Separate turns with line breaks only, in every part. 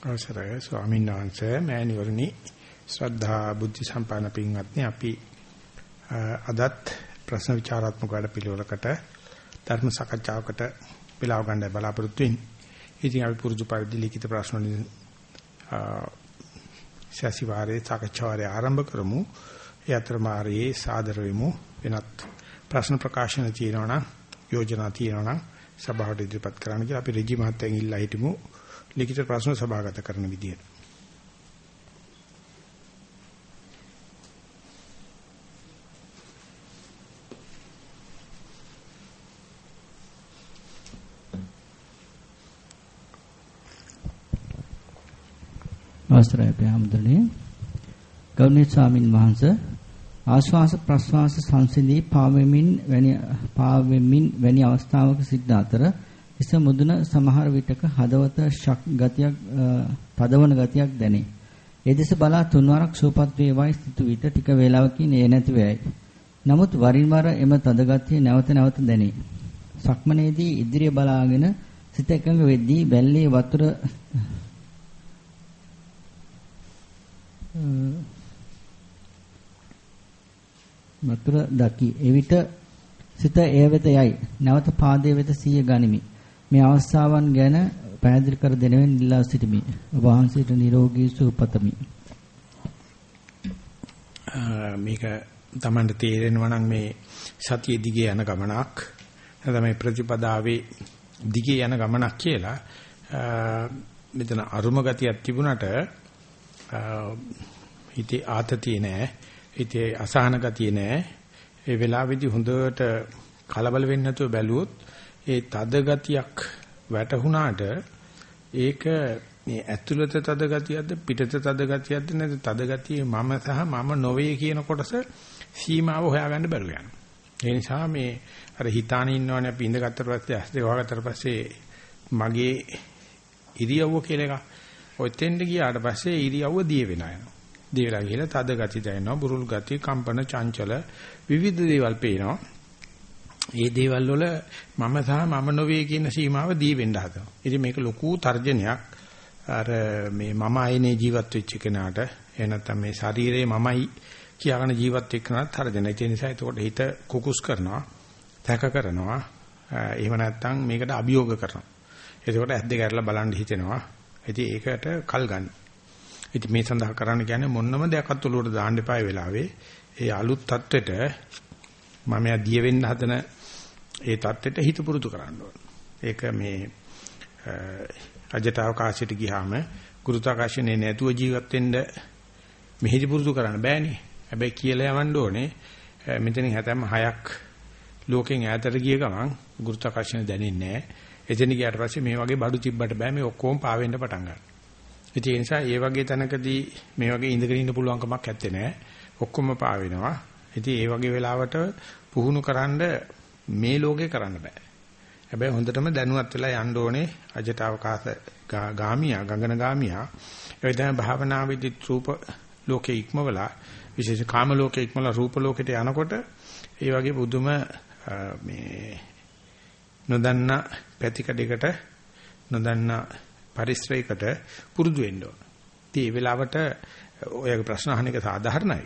අවසරයි ස්වාමීන් වහන්සේ මෑණිවරණි ශ්‍රද්ධා බුද්ධ සම්පන්න පින්වත්නි අපි අදත් ප්‍රශ්න විචාරාත්මක වැඩ පිළිවෙලකට ධර්ම සාකච්ඡාවකට පිළව ගන්න බලාපොරොත්තු වෙන්නේ. ඉතින් අපි පුරුදු පරිදි ලිඛිත ප්‍රශ්න වලින් ශාසිවාරයේ සාකච්ඡාවේ ආරම්භ කරමු. ඒ අතරමාරයේ සාදර වෙමු. වෙනත් ප්‍රශ්න ප්‍රකාශන තියෙනවා නම් යෝජනා තියෙනවා නම් සභාවට ඉදිරිපත් කරන්න කියලා අපි රජි මහත්තයන් ඉල්ලා හිටමු. ලිඛිත ප්‍රශ්න සභාගත කරන විදියට.
අවසරයි අපේ හැමදෙන්නේ ගෞරවනීය ස්වාමින් වහන්සේ ආශ්වාස ප්‍රශ්වාස සංසිඳී පාවෙමින් වැනි පාවෙමින් වැනි අවස්ථාවක සිට අතර හිස මුදුන සමහර විටක හදවත ශක් ගතියක් තදවන ගතියක් දැනේ. ඒ දෙස බලා තුන්වරක් සූපත් වේවායි සිටු විට ටික වේලාවකින් ඒ නැති වෙයි. නමුත් වරින් වර එම තද ගතිය නැවත නැවත දැනේ. සක්මනේදී ඉදිරිය බලාගෙන සිත එකඟ වෙද්දී බැල්ලේ වතුර වතුර දකි. එවිට සිත එය වෙත යයි. නැවත පාදයේ වෙත සිය ගනිමි. මේ අවස්ථාවන් ගැන පැහැදිලි කර දෙනෙමින් ඉල්ලා සිටිමි. ඔබ වහන්සේට නිරෝගී සුව පතමි.
මේක Tamanට තේරෙනවා නම් මේ සතිය දිගේ යන ගමනක් නැත්නම් මේ ප්‍රතිපදාවේ දිගේ යන ගමනක් කියලා මෙතන අරුම ගතියක් තිබුණට හිතේ ආතතිය නෑ හිතේ අසහන ගතිය නෑ ඒ වෙලාවේදී හොඳට කලබල වෙන්නේ නැතුව බැලුවොත් ඒ තද ගතියක් වැටහුණාට ඒක මේ ඇතුළත තද ගතියක්ද පිටත තද ගතියක්ද නැත්නම් තද ගතියේ මම සහ මම නොවේ කියන කොටස සීමාව හොයාගන්න බැරුව යනවා. ඒ නිසා මේ අර හිතාන ඉන්නවනේ අපි ඉඳගත්තට පස්සේ ඇස් දෙක වහගත්තට පස්සේ මගේ ඉරියව්ව කියලා එක. ඔය තෙන්ද ගියාට පස්සේ ඉරියව්ව දිය වෙනවා යනවා. දිය වෙලා ගිහලා තද ගති දැනෙනවා, බුරුල් ගති, කම්පන, චංචල විවිධ දේවල් පේනවා. මේ දේවල් වල මම සහ මම නොවේ කියන සීමාව දී වෙන්න හදනවා. ඉතින් මේක ලොකු තර්ජනයක්. අර මේ මම අයනේ ජීවත් වෙච්ච කෙනාට එහෙ නැත්නම් මේ ශරීරයේ මමයි කියාගෙන ජීවත් වෙච්ච කෙනාට තර්ජන. ඒ නිසා එතකොට හිත කුකුස් කරනවා, තැක කරනවා. එහෙම නැත්නම් මේකට අභියෝග කරනවා. එතකොට ඇද්ද ගැරලා බලන් හිතෙනවා. ඉතින් ඒකට කල් ගන්න. ඉතින් මේ සඳහා කරන්න කියන්නේ මොනම දෙයක්වත් උලුවට දාන්න එපා වෙලාවේ. ඒ අලුත් தത്വෙට මම දිය වෙන්න හදන ඒ தත්ත්වෙට හිත පුරුදු කරන්න ඕන. ඒක මේ අජට අවකාශයට ගියාම ගුරුත්වාකර්ෂණේ නැතුව ජීවත් වෙන්න මෙහෙදි පුරුදු කරන්න බෑනේ. හැබැයි කියලා යවන්න ඕනේ. මෙතනින් හැතැම්ම හයක් ලෝකෙන් ඈතට ගිය ගමන් ගුරුත්වාකර්ෂණ දැනෙන්නේ නැහැ. එතන ගියාට පස්සේ මේ වගේ බඩු තිබ්බට බෑ මේ ඔක්කොම පාවෙන්න පටන් ගන්නවා. ඒ නිසා ඒ වගේ තැනකදී මේ වගේ ඉඳගෙන ඉන්න පුළුවන් කමක් නැත්තේ නෑ. ඔක්කොම පාවෙනවා. ඉතින් ඒ වගේ වෙලාවට පුහුණු කරන්ඩ මේ ලෝකේ කරන්න බෑ. හැබැයි හොඳටම දැනුවත් වෙලා යන්න ඕනේ අජට අවකාශ ගාමියා ගගන ගාමියා. ඒ තමයි භාවනාවේදී රූප ලෝකේ ඉක්මවලා විශේෂ කාම ලෝකේ ඉක්මවලා රූප ලෝකෙට යනකොට ඒ වගේ බුදුම මේ නොදන්න පැතිකඩයකට නොදන්න පරිශ්‍රයකට පුරුදු වෙන්න ඕන. ඉතින් ඒ වෙලාවට ඔයගේ ප්‍රශ්න අහන එක සාධාරණයි.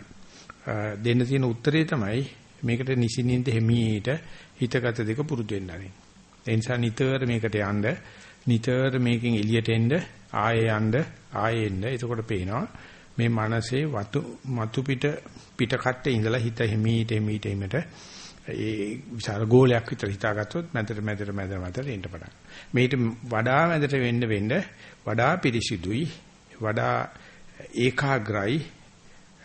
දෙන්න තියෙන උත්තරේ තමයි මේකට නිසින්ින්ද හිමීට හිතගත දෙක පුරුදු වෙන්න ආරෙන්. ඒ නිසා නිතර මේකට යන්න නිතර මේකෙන් එළියට එන්න ආයෙ යන්න ආයෙ එන්න. එතකොට පේනවා මේ මනසේ වතු මතු පිට පිට කට්ටේ ඉඳලා හිත හිමීට හිමීට හිමීට ඒ විචාර ගෝලයක් විතර හිතාගත්තොත් මැදට මැදට මැද මැදට එන්න පටන්. මේිට වඩා මැදට වෙන්න වෙන්න වඩා පිරිසිදුයි වඩා ඒකාග්‍රයි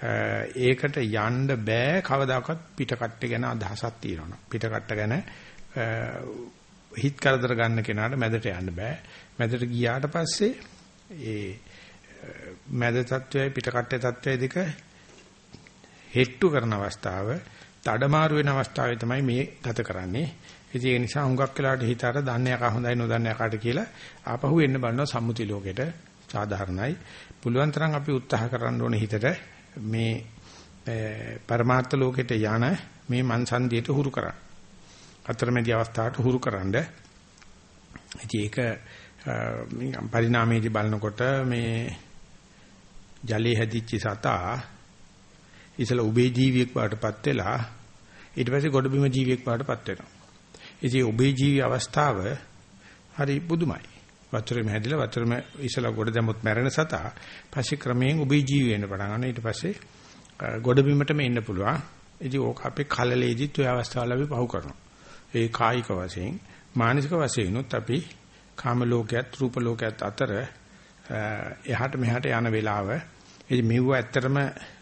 ඒකට යන්න බෑ කවදාකවත් පිටකට්ට ගැන අදහසක් තියෙනවා. පිටකට්ට ගැන හිත කරදර ගන්න කෙනාට මැදට යන්න බෑ. මැදට ගියාට පස්සේ ඒ මැද තත්වයයි පිටකට්ටේ තත්වයයි දෙක හෙට්ටු කරන අවස්ථාව, තඩමාරු වෙන අවස්ථාවේ තමයි මේ ගත කරන්නේ. ඉතින් ඒ නිසා හුඟක් වෙලාවට හිතාට දන්නේ යකා හොඳයි නොදන්නේ යකාට කියලා ආපහු එන්න බලනවා සම්මුති ලෝකෙට සාධාරණයි. පුළුවන් තරම් අපි උත්සාහ කරන්න ඕනේ හිතට මේ eh, පරමාර්ථ ලෝකෙට යන මේ මන්සන්දියට හුරු කරන්න. අතරමැදි අවස්ථාවට හුරු කරන්න. ඉතින් ඒක eh, පරිණාමයේදී බලනකොට මේ ජලයේ හැදිච්ච සතා ඉතල උබේ ජීවියෙක් බවටපත් වෙලා ඊට පස්සේ ගොඩබිම ජීවියෙක් බවටපත් වෙනවා. ඉතින් උබේ ජීවි අවස්ථාව හරි පුදුමයි. වතුරෙම හැදිලා වතුරෙම ඉසලා ගොඩ දැමුත් මැරෙන සතා පස්සේ ක්‍රමයෙන් උබේ ජීවි වෙන්න පටන් ගන්නවා. ඊට පස්සේ ගොඩබිමටම එන්න පුළුවන්. ඉතින් ඕක අපේ කලලේදිත් ඔය අවස්ථාවල අපි පහු කරනවා. ඒ කායික වශයෙන් මානසික වශයෙන් උත් අපි කාම ලෝකයක් රූප ලෝකයක් අතර එහාට මෙහාට යන වෙලාව ඉතින් මෙව ඇත්තටම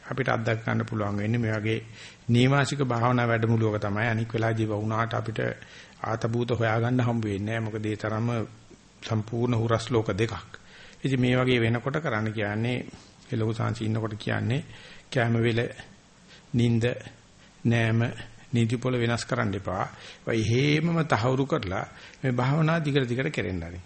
අපිට අත්දැක ගන්න පුළුවන් වෙන්නේ මේ වගේ නීමාසික භාවනා වැඩමුළුවක තමයි අනික් වෙලාවදී වුණාට අපිට ආතබූත හොයාගන්න හම්බ වෙන්නේ නැහැ මොකද ඒ තරම සම්පූර්ණ හුරස් ලෝක දෙකක්. ඉතින් මේ වගේ වෙනකොට කරන්න කියන්නේ ඒ ලොකු සංසි ඉන්නකොට කියන්නේ කැම වෙල නිින්ද නෑම නීති පොළ වෙනස් කරන්න එපා. වයි හේමම තහවුරු කරලා මේ භාවනා දිගට දිගට කෙරෙන්න ආරින්.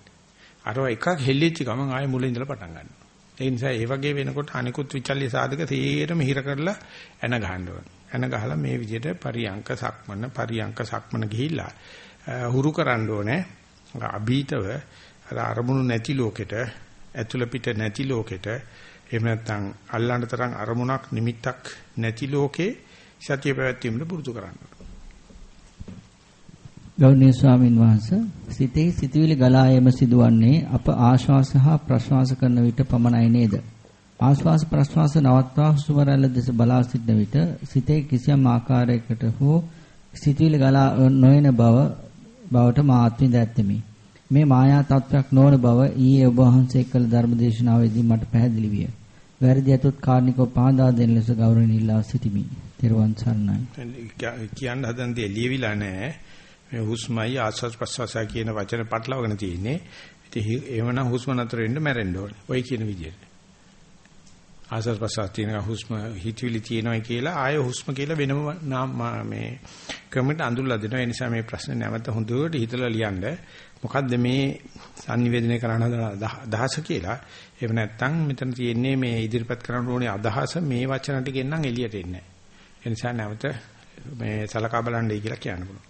අරව එකක් හෙල්ලෙච්ච ගමන් ආයෙ මුලින් ඉඳලා පටන් ගන්නවා. ඒ නිසා ඒ වගේ වෙනකොට අනිකුත් විචල්්‍ය සාධක තේරම හිර කරලා එන ගහන්න ඕන. එන ගහලා මේ විදිහට පරියංක සක්මන පරියංක සක්මන ගිහිල්ලා හුරු කරන්න ඕනේ. අභීතව අරමුණු නැති ලෝකෙට ඇතුළ පිට නැති ලෝකෙට එහෙම නැත්නම් අල්ලන්න තරම් අරමුණක් නිමිත්තක් නැති ලෝකේ සතිය පැවැත්වීමට පුරුදු කරන්න.
ගෞරවනීය ස්වාමින් වහන්සේ සිතේ සිතුවිලි ගලා යෑම සිදුවන්නේ අප ආශ්වාස හා ප්‍රශ්වාස කරන විට පමණයි නේද? ආශ්වාස ප්‍රශ්වාස නවත්වා හුස්ම රැල්ල දෙස බලා සිටන විට සිතේ කිසියම් ආකාරයකට හෝ සිතුවිලි ගලා නොයන බව බවට මාත්‍විඳ ඇත්තෙමි. මේ මායා තත්වයක් නොවන බව ඊයේ ඔබ වහන්සේ කළ ධර්මදේශනාවේදී මට පැහැදිලි විය. වැරදි අතුත් කාරණිකව පහදා දෙන ලෙස ගෞරවණීය ඉල්ලා සිටිමි. තෙරුවන් සරණයි.
කියන්න හදන දේ ලියවිලා නැහැ. මේ හුස්මයි ආස්වාද ප්‍රසවාසය කියන වචන පටලවගෙන තියෙන්නේ. ඉතින් එහෙමනම් හුස්ම නතර වෙන්න මැරෙන්න ඕනේ. ඔය කියන විදිහට. ආස්වාද ප්‍රසවාස තියෙන හුස්ම හිතවිලි තියෙනවා කියලා ආය හුස්ම කියලා වෙනම මේ ක්‍රමයට අඳුල්ලා දෙනවා. ඒ නිසා මේ ප්‍රශ්නේ නැවත හොඳට හිතලා ලියන්න. මොකද්ද මේ sannivedanaya කරන්න අදහස කියලා. එහෙම නැත්නම් මෙතන තියෙන්නේ මේ ඉදිරිපත් කරන්න ඕනේ අදහස මේ වචන ටිකෙන් නම් එළියට එන්නේ නැහැ. ඒ නිසා නැවත මේ සලකා බලන්නයි කියලා කියන්න පුළුවන්.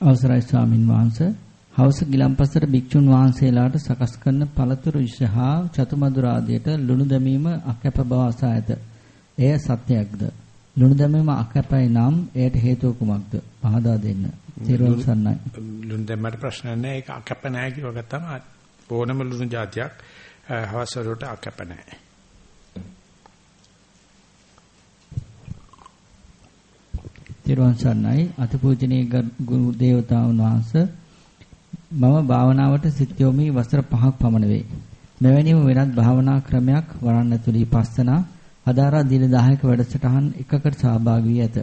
අවසරයි ස්වාමින් වහන්සේ හවස ගිලම්පසට භික්ෂුන් වහන්සේලාට සකස් කරන පළතුරු ඉෂහා චතුමදුර ආදියට ලුණු දැමීම අකැප බව අසා ඇත. එය සත්‍යයක්ද? ලුණු දැමීම අකැපයි නම් එයට හේතුව කුමක්ද? පහදා දෙන්න. සිරුවන් සන්නයි.
ලුණු දැම්මට ප්‍රශ්න නැහැ. ඒක අකැප නැහැ කියව ගත්තම ඕනම ලුණු జాතියක් හවස වලට අකැප නැහැ.
තිරුවන් සරණයි අතිපූජනීය ගුරු දේවතාවුන් වහන්සේ මම භාවනාවට සිත් යොමි වසර 5ක් පමණ වේ. මෙවැනිම වෙනත් භාවනා ක්‍රමයක් වරන් ඇතුළේ පස්සනා අදාරා දින 10ක වැඩසටහන් එකකට සහභාගී වී ඇත.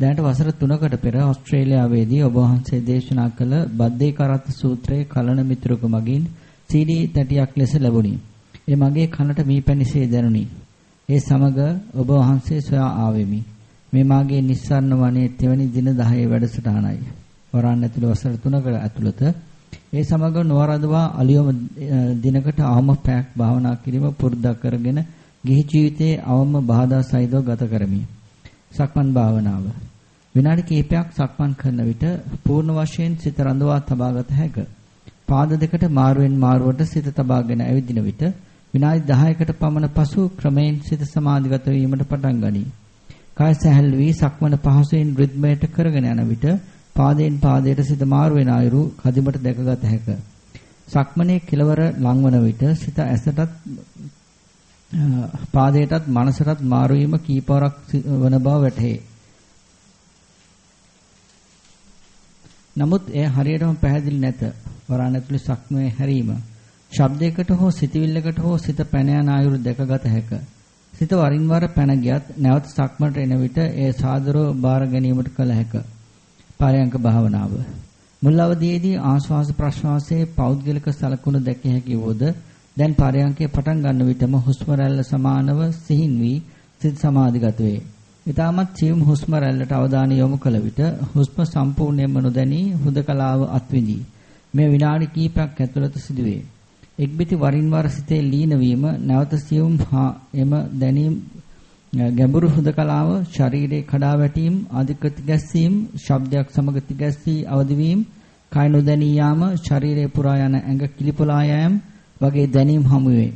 දැනට වසර 3කට පෙර ඕස්ට්‍රේලියාවේදී ඔබ වහන්සේ දේශනා කළ බද්දේ කරත් සූත්‍රයේ කලන මිත්‍රක මගින් CD තැටියක් ලෙස ලැබුණි. ඒ මගේ කනට මීපැණිසේ දැනුනි. ඒ සමග ඔබ වහන්සේ සොයා ආවෙමි. මේ මාගේ නිස්සාරණ වනයේ තෙවැනි දින 10 වැඩසටහනයි. වරන් ඇතුළේ වසර 3කට ඇතුළත ඒ සමග නොවරදවා අලියොම දිනකට අවම පැයක් භාවනා කිරීම පුරුද්දක් කරගෙන ගිහි ජීවිතයේ අවම බාධා සහිතව ගත කරමි. සක්මන් භාවනාව. විනාඩි කිහිපයක් සක්මන් කරන විට පූර්ණ වශයෙන් සිත රඳවා තබාගත හැකිය. පාද දෙකට මාරුවෙන් මාරුවට සිත තබාගෙන ඇවිදින විට විනාඩි 10කට පමණ පසු ක්‍රමයෙන් සිත සමාධිගත වීමට පටන් ගනී. කය සැහැල් වී සක්මන පහසුවෙන් රිද්මයට කරගෙන යන විට පාදයෙන් පාදයට සිත මාරු වෙන අයුරු කදිමට දැකගත හැකිය. සක්මනේ කෙලවර ලංවන විට සිත ඇසටත් පාදයටත් මනසටත් මාරු වීම කීපවරක් වන බව වැටහේ. නමුත් එය හරියටම පැහැදිලි නැත. වරණ ඇතුළේ සක්මනේ හැරීම. ශබ්දයකට හෝ සිතවිල්ලකට හෝ සිත පැන යන අයුරු දැකගත හැකිය. සිත වරින් වර පැන ගියත් නැවත සක්මනට එන විට ඒ සාදරව බාර ගැනීමට කල හැක. පාරයන්ක භාවනාව. මුල් අවදියේදී ආශ්වාස ප්‍රශ්වාසයේ පෞද්ගලික සලකුණු දැකිය හැකි වුවද දැන් පාරයන්කේ පටන් ගන්න විටම හුස්ම රැල්ල සමානව සිහින් වී සිත සමාධිගත වේ. ඊටමත් සියුම් හුස්ම රැල්ලට අවධානය යොමු කළ විට හුස්ම සම්පූර්ණයෙන්ම නොදැනී හුදකලාව අත්විඳී. මේ විනාඩි කිහිපයක් ඇතුළත සිදුවේ. එක්බිති වරින් වර සිතේ ලීන වීම නැවත සියුම් හා එම දැනීම් ගැඹුරු හුදකලාව ශරීරයේ කඩා වැටීම් ආදික තිගැස්සීම් ශබ්දයක් සමග තිගැස්සී අවදි වීම කය නොදැනී යාම, ශරීරය පුරා යන ඇඟ කිලිපොලා යෑම වගේ දැනීම් හමු වේ.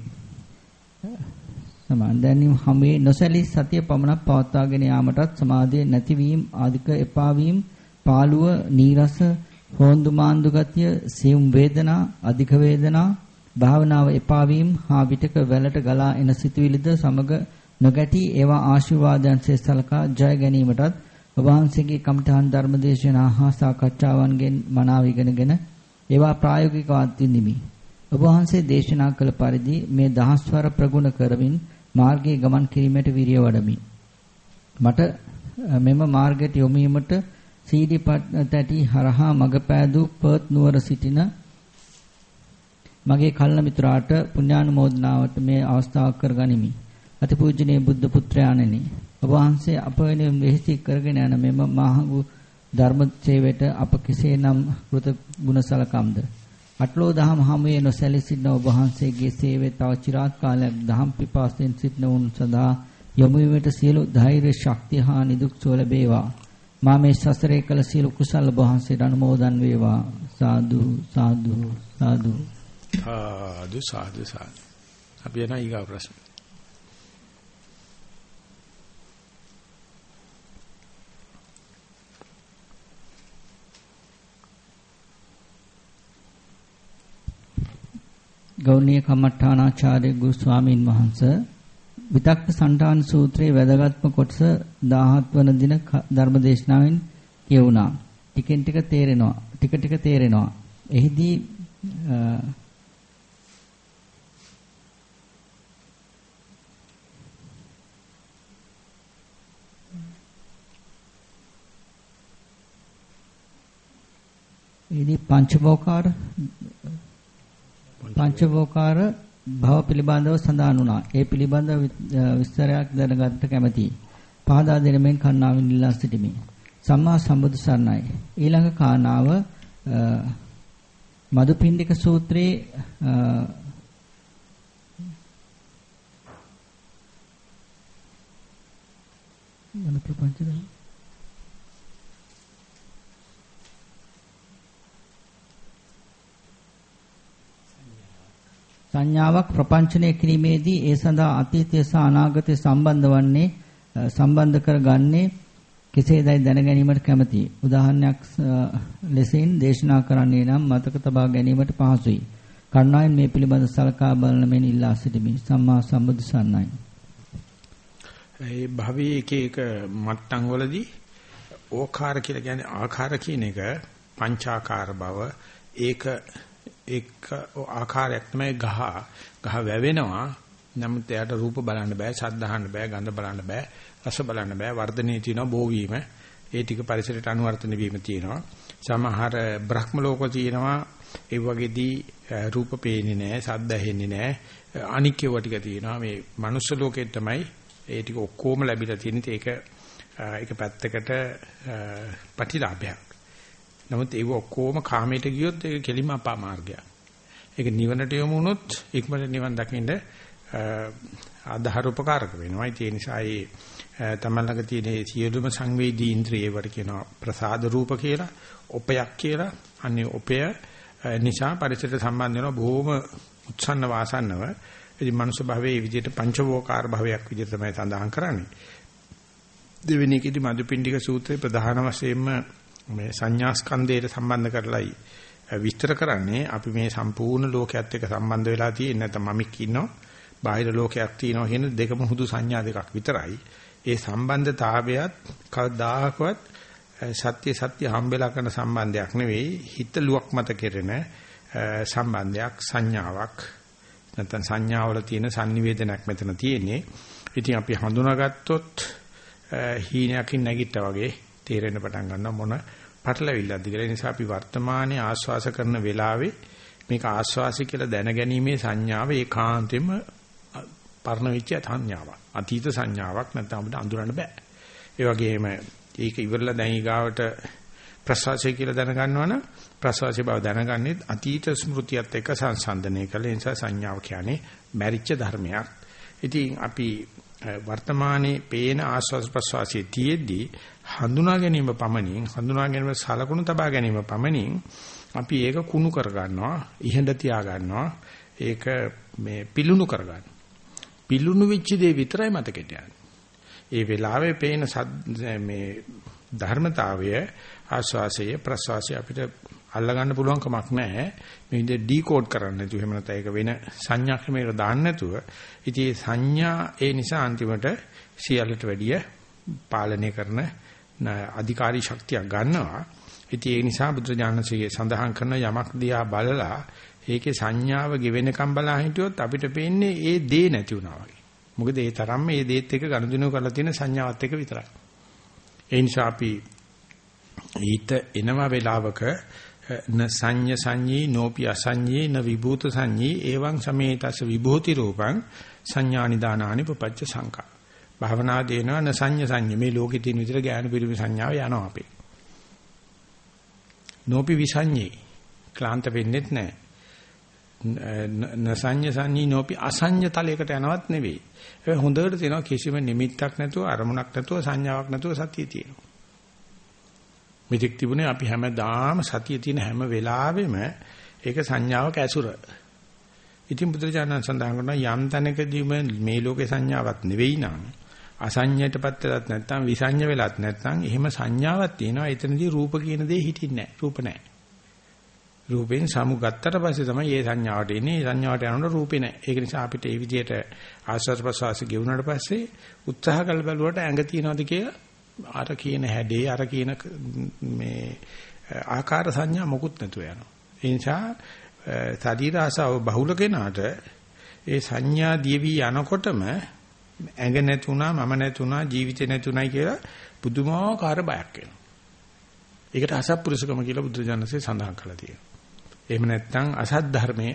සමාන දැනීම් හමුවේ නොසැලී සතිය පමණක් පවත්වාගෙන යාමටත් සමාධිය නැතිවීම ආදික එපා වීම පාළුව නීරස හොඳු මාන්දු ගතිය සියුම් වේදනා අධික වේදනා භාවනාව එපා වීම හා විතක වැලට ගලා එන සිතුවිලිද සමග නොගැටි ඒවා ආශිර්වාදයන් සේසලකා ජය ගැනීමටත් ඔබ වහන්සේගේ කම්ඨාන් ධර්මදේශනා හා සාකච්ඡාවන්ගෙන් මනාව ඉගෙනගෙන ඒවා ප්‍රායෝගිකව අත්විඳිමි. ඔබ වහන්සේ දේශනා කළ පරිදි මේ දහස්වර ප්‍රගුණ කරමින් මාර්ගයේ ගමන් කිරීමට විරිය වඩමි. මට මෙම මාර්ගයට යොමු වීමට සීඩි තැටි හරහා මඟ පෑදූ පර්ත් නුවර සිටින මගේ කල්න මිත්‍රාට පුණ්‍යානුමෝදනාවට මේ අවස්ථාව කරගනිමි. අතිපූජනීය බුද්ධ පුත්‍රයාණෙනි ඔබ වහන්සේ අප වෙනුවෙන් වෙහෙසි කරගෙන යන මෙම මහඟු ධර්ම සේවයට අප කෙසේනම් කෘත ගුණ සලකම්ද අටලෝ දහම් හමුවේ නොසැලී සිටින ඔබ වහන්සේගේ සේවය තව চিරාත් කාලයක් දහම් පිපාසයෙන් සිටින උන් සදා යොමු වීමට සියලු ධෛර්ය ශක්තිය හා නිදුක් සුව ලැබේවා. මා මේ සසරේ කළ සියලු කුසල ඔබ වහන්සේට අනුමෝදන් වේවා. සාදු සාදු සාදු.
සාදු සාදු සාදු. අපි යන ඊගා ප්‍රශ්න.
ගෞණීය කමඨානාචාර්ය ගුරු ස්වාමීන් වහන්සේ විතක්ක සණ්ඩාන සූත්‍රයේ වැදගත්ම කොටස 17 වන දින ධර්මදේශනාවෙන් කියවුණා. ටිකෙන් ටික තේරෙනවා. ටික ටික තේරෙනවා. එහිදී එහිදී පංචවෝකාර පංචවෝකාර භව පිළිබඳව සඳහන් වුණා. ඒ පිළිබඳව විස්තරයක් දැනගන්න කැමැතියි. පහදා දෙනමෙන් කන්නාවින් ඉල්ලා සිටිමි. සම්මා සම්බුදු සරණයි. ඊළඟ කාරණාව මදුපිණ්ඩික සූත්‍රයේ මොන ප්‍රපංචද? සංඥාවක් ප්‍රපංචනය කිරීමේදී ඒ සඳහා අතීතය සහ අනාගතය සම්බන්ධ වන්නේ සම්බන්ධ කරගන්නේ කෙසේදයි දැන ගැනීමට කැමැතියි. උදාහරණයක් ලෙසින් දේශනා කරන්නේ නම් මතක තබා ගැනීමට පහසුයි. කරුණාවෙන් මේ පිළිබඳ සලකා බලන මෙන් ඉල්ලා සිටිමි. සම්මා සම්බුදු සරණයි.
ඒ භවයේ එක එක මට්ටම් වලදී ඕකාර කියලා කියන්නේ ආකාර කියන එක පංචාකාර බව ඒක එක ආකාරයක් තමයි ගහ. ගහ වැවෙනවා. නමුත් එයාට රූප බලන්න බෑ, ශබ්ද අහන්න බෑ, ගන්ධ බලන්න බෑ, රස බලන්න බෑ. වර්ධනයේ තියෙනවා බෝවීම. ඒ ටික පරිසරයට අනුවර්තන වීම තියෙනවා. සමහර බ්‍රහ්ම ලෝක තියෙනවා. ඒ වගේදී රූප පේන්නේ නැහැ, ශබ්ද ඇහෙන්නේ නැහැ. අනික් ඒවා ටික තියෙනවා. මේ මනුස්ස ලෝකෙත් තමයි ඒ ටික ඔක්කොම ලැබිලා තියෙන්නේ. ඒක ඒක පැත්තකට ප්‍රතිලාභයක්. නමුත් ඒව ඔක්කොම කාමයට ගියොත් ඒක කෙලිම අපා මාර්ගයක්. ඒක නිවනට යොමු වුණොත් ඉක්මනට නිවන් දකින්න ආධාර උපකාරක වෙනවා. ඒ නිසා ඒ තමන් ළඟ තියෙන සියලුම සංවේදී ඉන්ද්‍රිය වල කියනවා ප්‍රසාද රූප කියලා, ඔපයක් කියලා. අනේ ඔපය නිසා පරිසරයට සම්බන්ධ වෙන බොහොම උත්සන්න වාසන්නව ඉතින් මනුෂ්‍ය භාවයේ විදිහට පංචවෝකාර භාවයක් විදිහට තමයි සඳහන් කරන්නේ. දෙවෙනි එකේදී මදුපිණ්ඩික සූත්‍රයේ ප්‍රධාන වශයෙන්ම මේ සංඥා ස්කන්ධයට සම්බන්ධ කරලායි. විස්තර කරන්නේ අපි මේ සම්පූර්ණ ලෝකයේත් එක්ක සම්බන්ධ වෙලා තියෙන නැත්නම් මමික් ඉන්නවා. බාහිර ලෝකයක් තියෙනවා කියන දෙකම හුදු සංඥා දෙකක් විතරයි. ඒ සම්බන්ධතාවයත් කවදාකවත් සත්‍ය සත්‍ය හම්බෙලා කරන සම්බන්ධයක් නෙවෙයි. හිතලුවක් මත කෙරෙන සම්බන්ධයක් සංඥාවක්. නැත්නම් සංඥාවල තියෙන sannivedanayak මෙතන තියෙන්නේ. ඉතින් අපි හඳුනාගත්තොත් හීනයකින් නැගිට්ටා වගේ තේරෙන්න පටන් ගන්නවා මොන පටලවිල්ලක්ද කියලා. ඒ නිසා අපි වර්තමානයේ ආස්වාස කරන වෙලාවේ මේක ආස්වාසි කියලා දැනගැනීමේ සංඥාව ඒකාන්තෙම පරණ වෙච්ච සංඥාවක්. අතීත සංඥාවක් නැත්නම් අපිට අඳුරන්න බෑ. ඒ වගේම ඒක ඉවරලා දැන් ඊගාවට ප්‍රසවාසය කියලා දැනගන්නවනම් ප්‍රසවාසය බව දැනගන්නේ අතීත ස්මෘතියත් එක්ක සංසන්දනය කළ නිසා සංඥාව කියන්නේ මැරිච්ච ධර්මයක්. ඉතින් අපි වර්තමානයේ පේන ආස්වාද ප්‍රසවාසයේ තියෙද්දී හඳුනා ගැනීම පමණින් හඳුනා ගැනීම සලකුණු තබා ගැනීම පමණින් අපි ඒක කුණු කර ගන්නවා, ඉහෙඳ තියා ගන්නවා. ඒක මේ පිලුණු කර ගන්නවා. පිලුණු වෙච්ච දේ විතරයි මතකෙට යන්නේ. ඒ වෙලාවේ පේන මේ ධර්මතාවය ආස්වාසය ප්‍රසවාසය අපිට අල්ලගන්න පුළුවන් කමක් නැහැ. මේ විදිහ ඩිකෝඩ් කරන්න නැතුව එහෙම නැත්නම් ඒක වෙන සංඥා ක්‍රමයකට දාන්න නැතුව. ඉතින් සංඥා ඒ නිසා අන්තිමට සියල්ලට වැඩිය පාලනය කරන අධිකාරී ශක්තියක් ගන්නවා. ඉතින් ඒ නිසා බුදුරජාණන්සේ සඳහන් කරන යමක් දිහා බලලා ඒකේ සංඥාව ගෙවෙනකම් බලා හිටියොත් අපිට පේන්නේ ඒ දේ නැති වුණා වගේ. මොකද ඒ තරම්ම මේ දේත් එක්ක ගනුදෙනු කරලා තියෙන සංඥාවත් එක්ක විතරයි. ඒ නිසා අපි ඊට එනම වෙලාවක න සංඤ සංඤී නෝපි අසංඤී න විභූත සංඤී එවං සමේතස විභූති රූපං සංඥානිදානානි පපච්ච සංකා භාවනා දේනවා න සංඤ සංඤ මේ ලෝකේ තියෙන විතර ඥාන පිරිමි සංඥාව යනවා අපේ. නෝපි විසංඤී ක්ලාන්ත වෙන්නෙත් නැහැ න සංඤ සංඤී නෝපි අසංඤ තලයකට යනවත් නෙවෙයි. ඒ හොඳට තියෙනවා කිසිම නිමිත්තක් නැතුව අරමුණක් නැතුව සංඥාවක් නැතුව සතිය තියෙනවා. මෙතෙක් තිබුණේ අපි හැමදාම සතිය තියෙන හැම වෙලාවෙම ඒක සංඥාවක ඇසුර. ඉතින් බුදුරජාණන් සඳහන් කරනවා යම් තැනකදීම මේ ලෝකේ සංඥාවක් නෙවෙයි නම් අසඤ්ඤයටපත් වෙලත් නැත්නම් විසඤ්ඤ වෙලත් නැත්නම් එහෙම සංඥාවක් තියෙනවා. එතනදී රූප කියන දේ හිටින්නේ නැහැ. රූප නැහැ. රූපෙන් සමු ගත්තට පස්සේ තමයි මේ සංඥාවට එන්නේ. මේ සංඥාවට යනකොට රූපේ නැහැ. ඒක නිසා අපිට මේ විදිහට ආස්වාද ප්‍රසවාස ගෙවුනට පස්සේ උත්සාහ කළ බැලුවට ඇඟ තියනවාද කියලා අර කියන හැඩේ අර කියන මේ ආකාර සංඥා මොකුත් නැතුව යනවා. ඒ නිසා ශරීර ආසාව බහුල කෙනාට ඒ සංඥා දියවි යනකොටම ඇඟ නැතුණා මම නැතුණා ජීවිතේ නැතුණයි කියලා පුදුමාකාර බයක් එනවා. ඒකට අසත්පුරුෂකම කියලා බුදුරජාණන්සේ සඳහන් කළා තියෙනවා. එහෙම නැත්නම් අසත් ධර්මයේ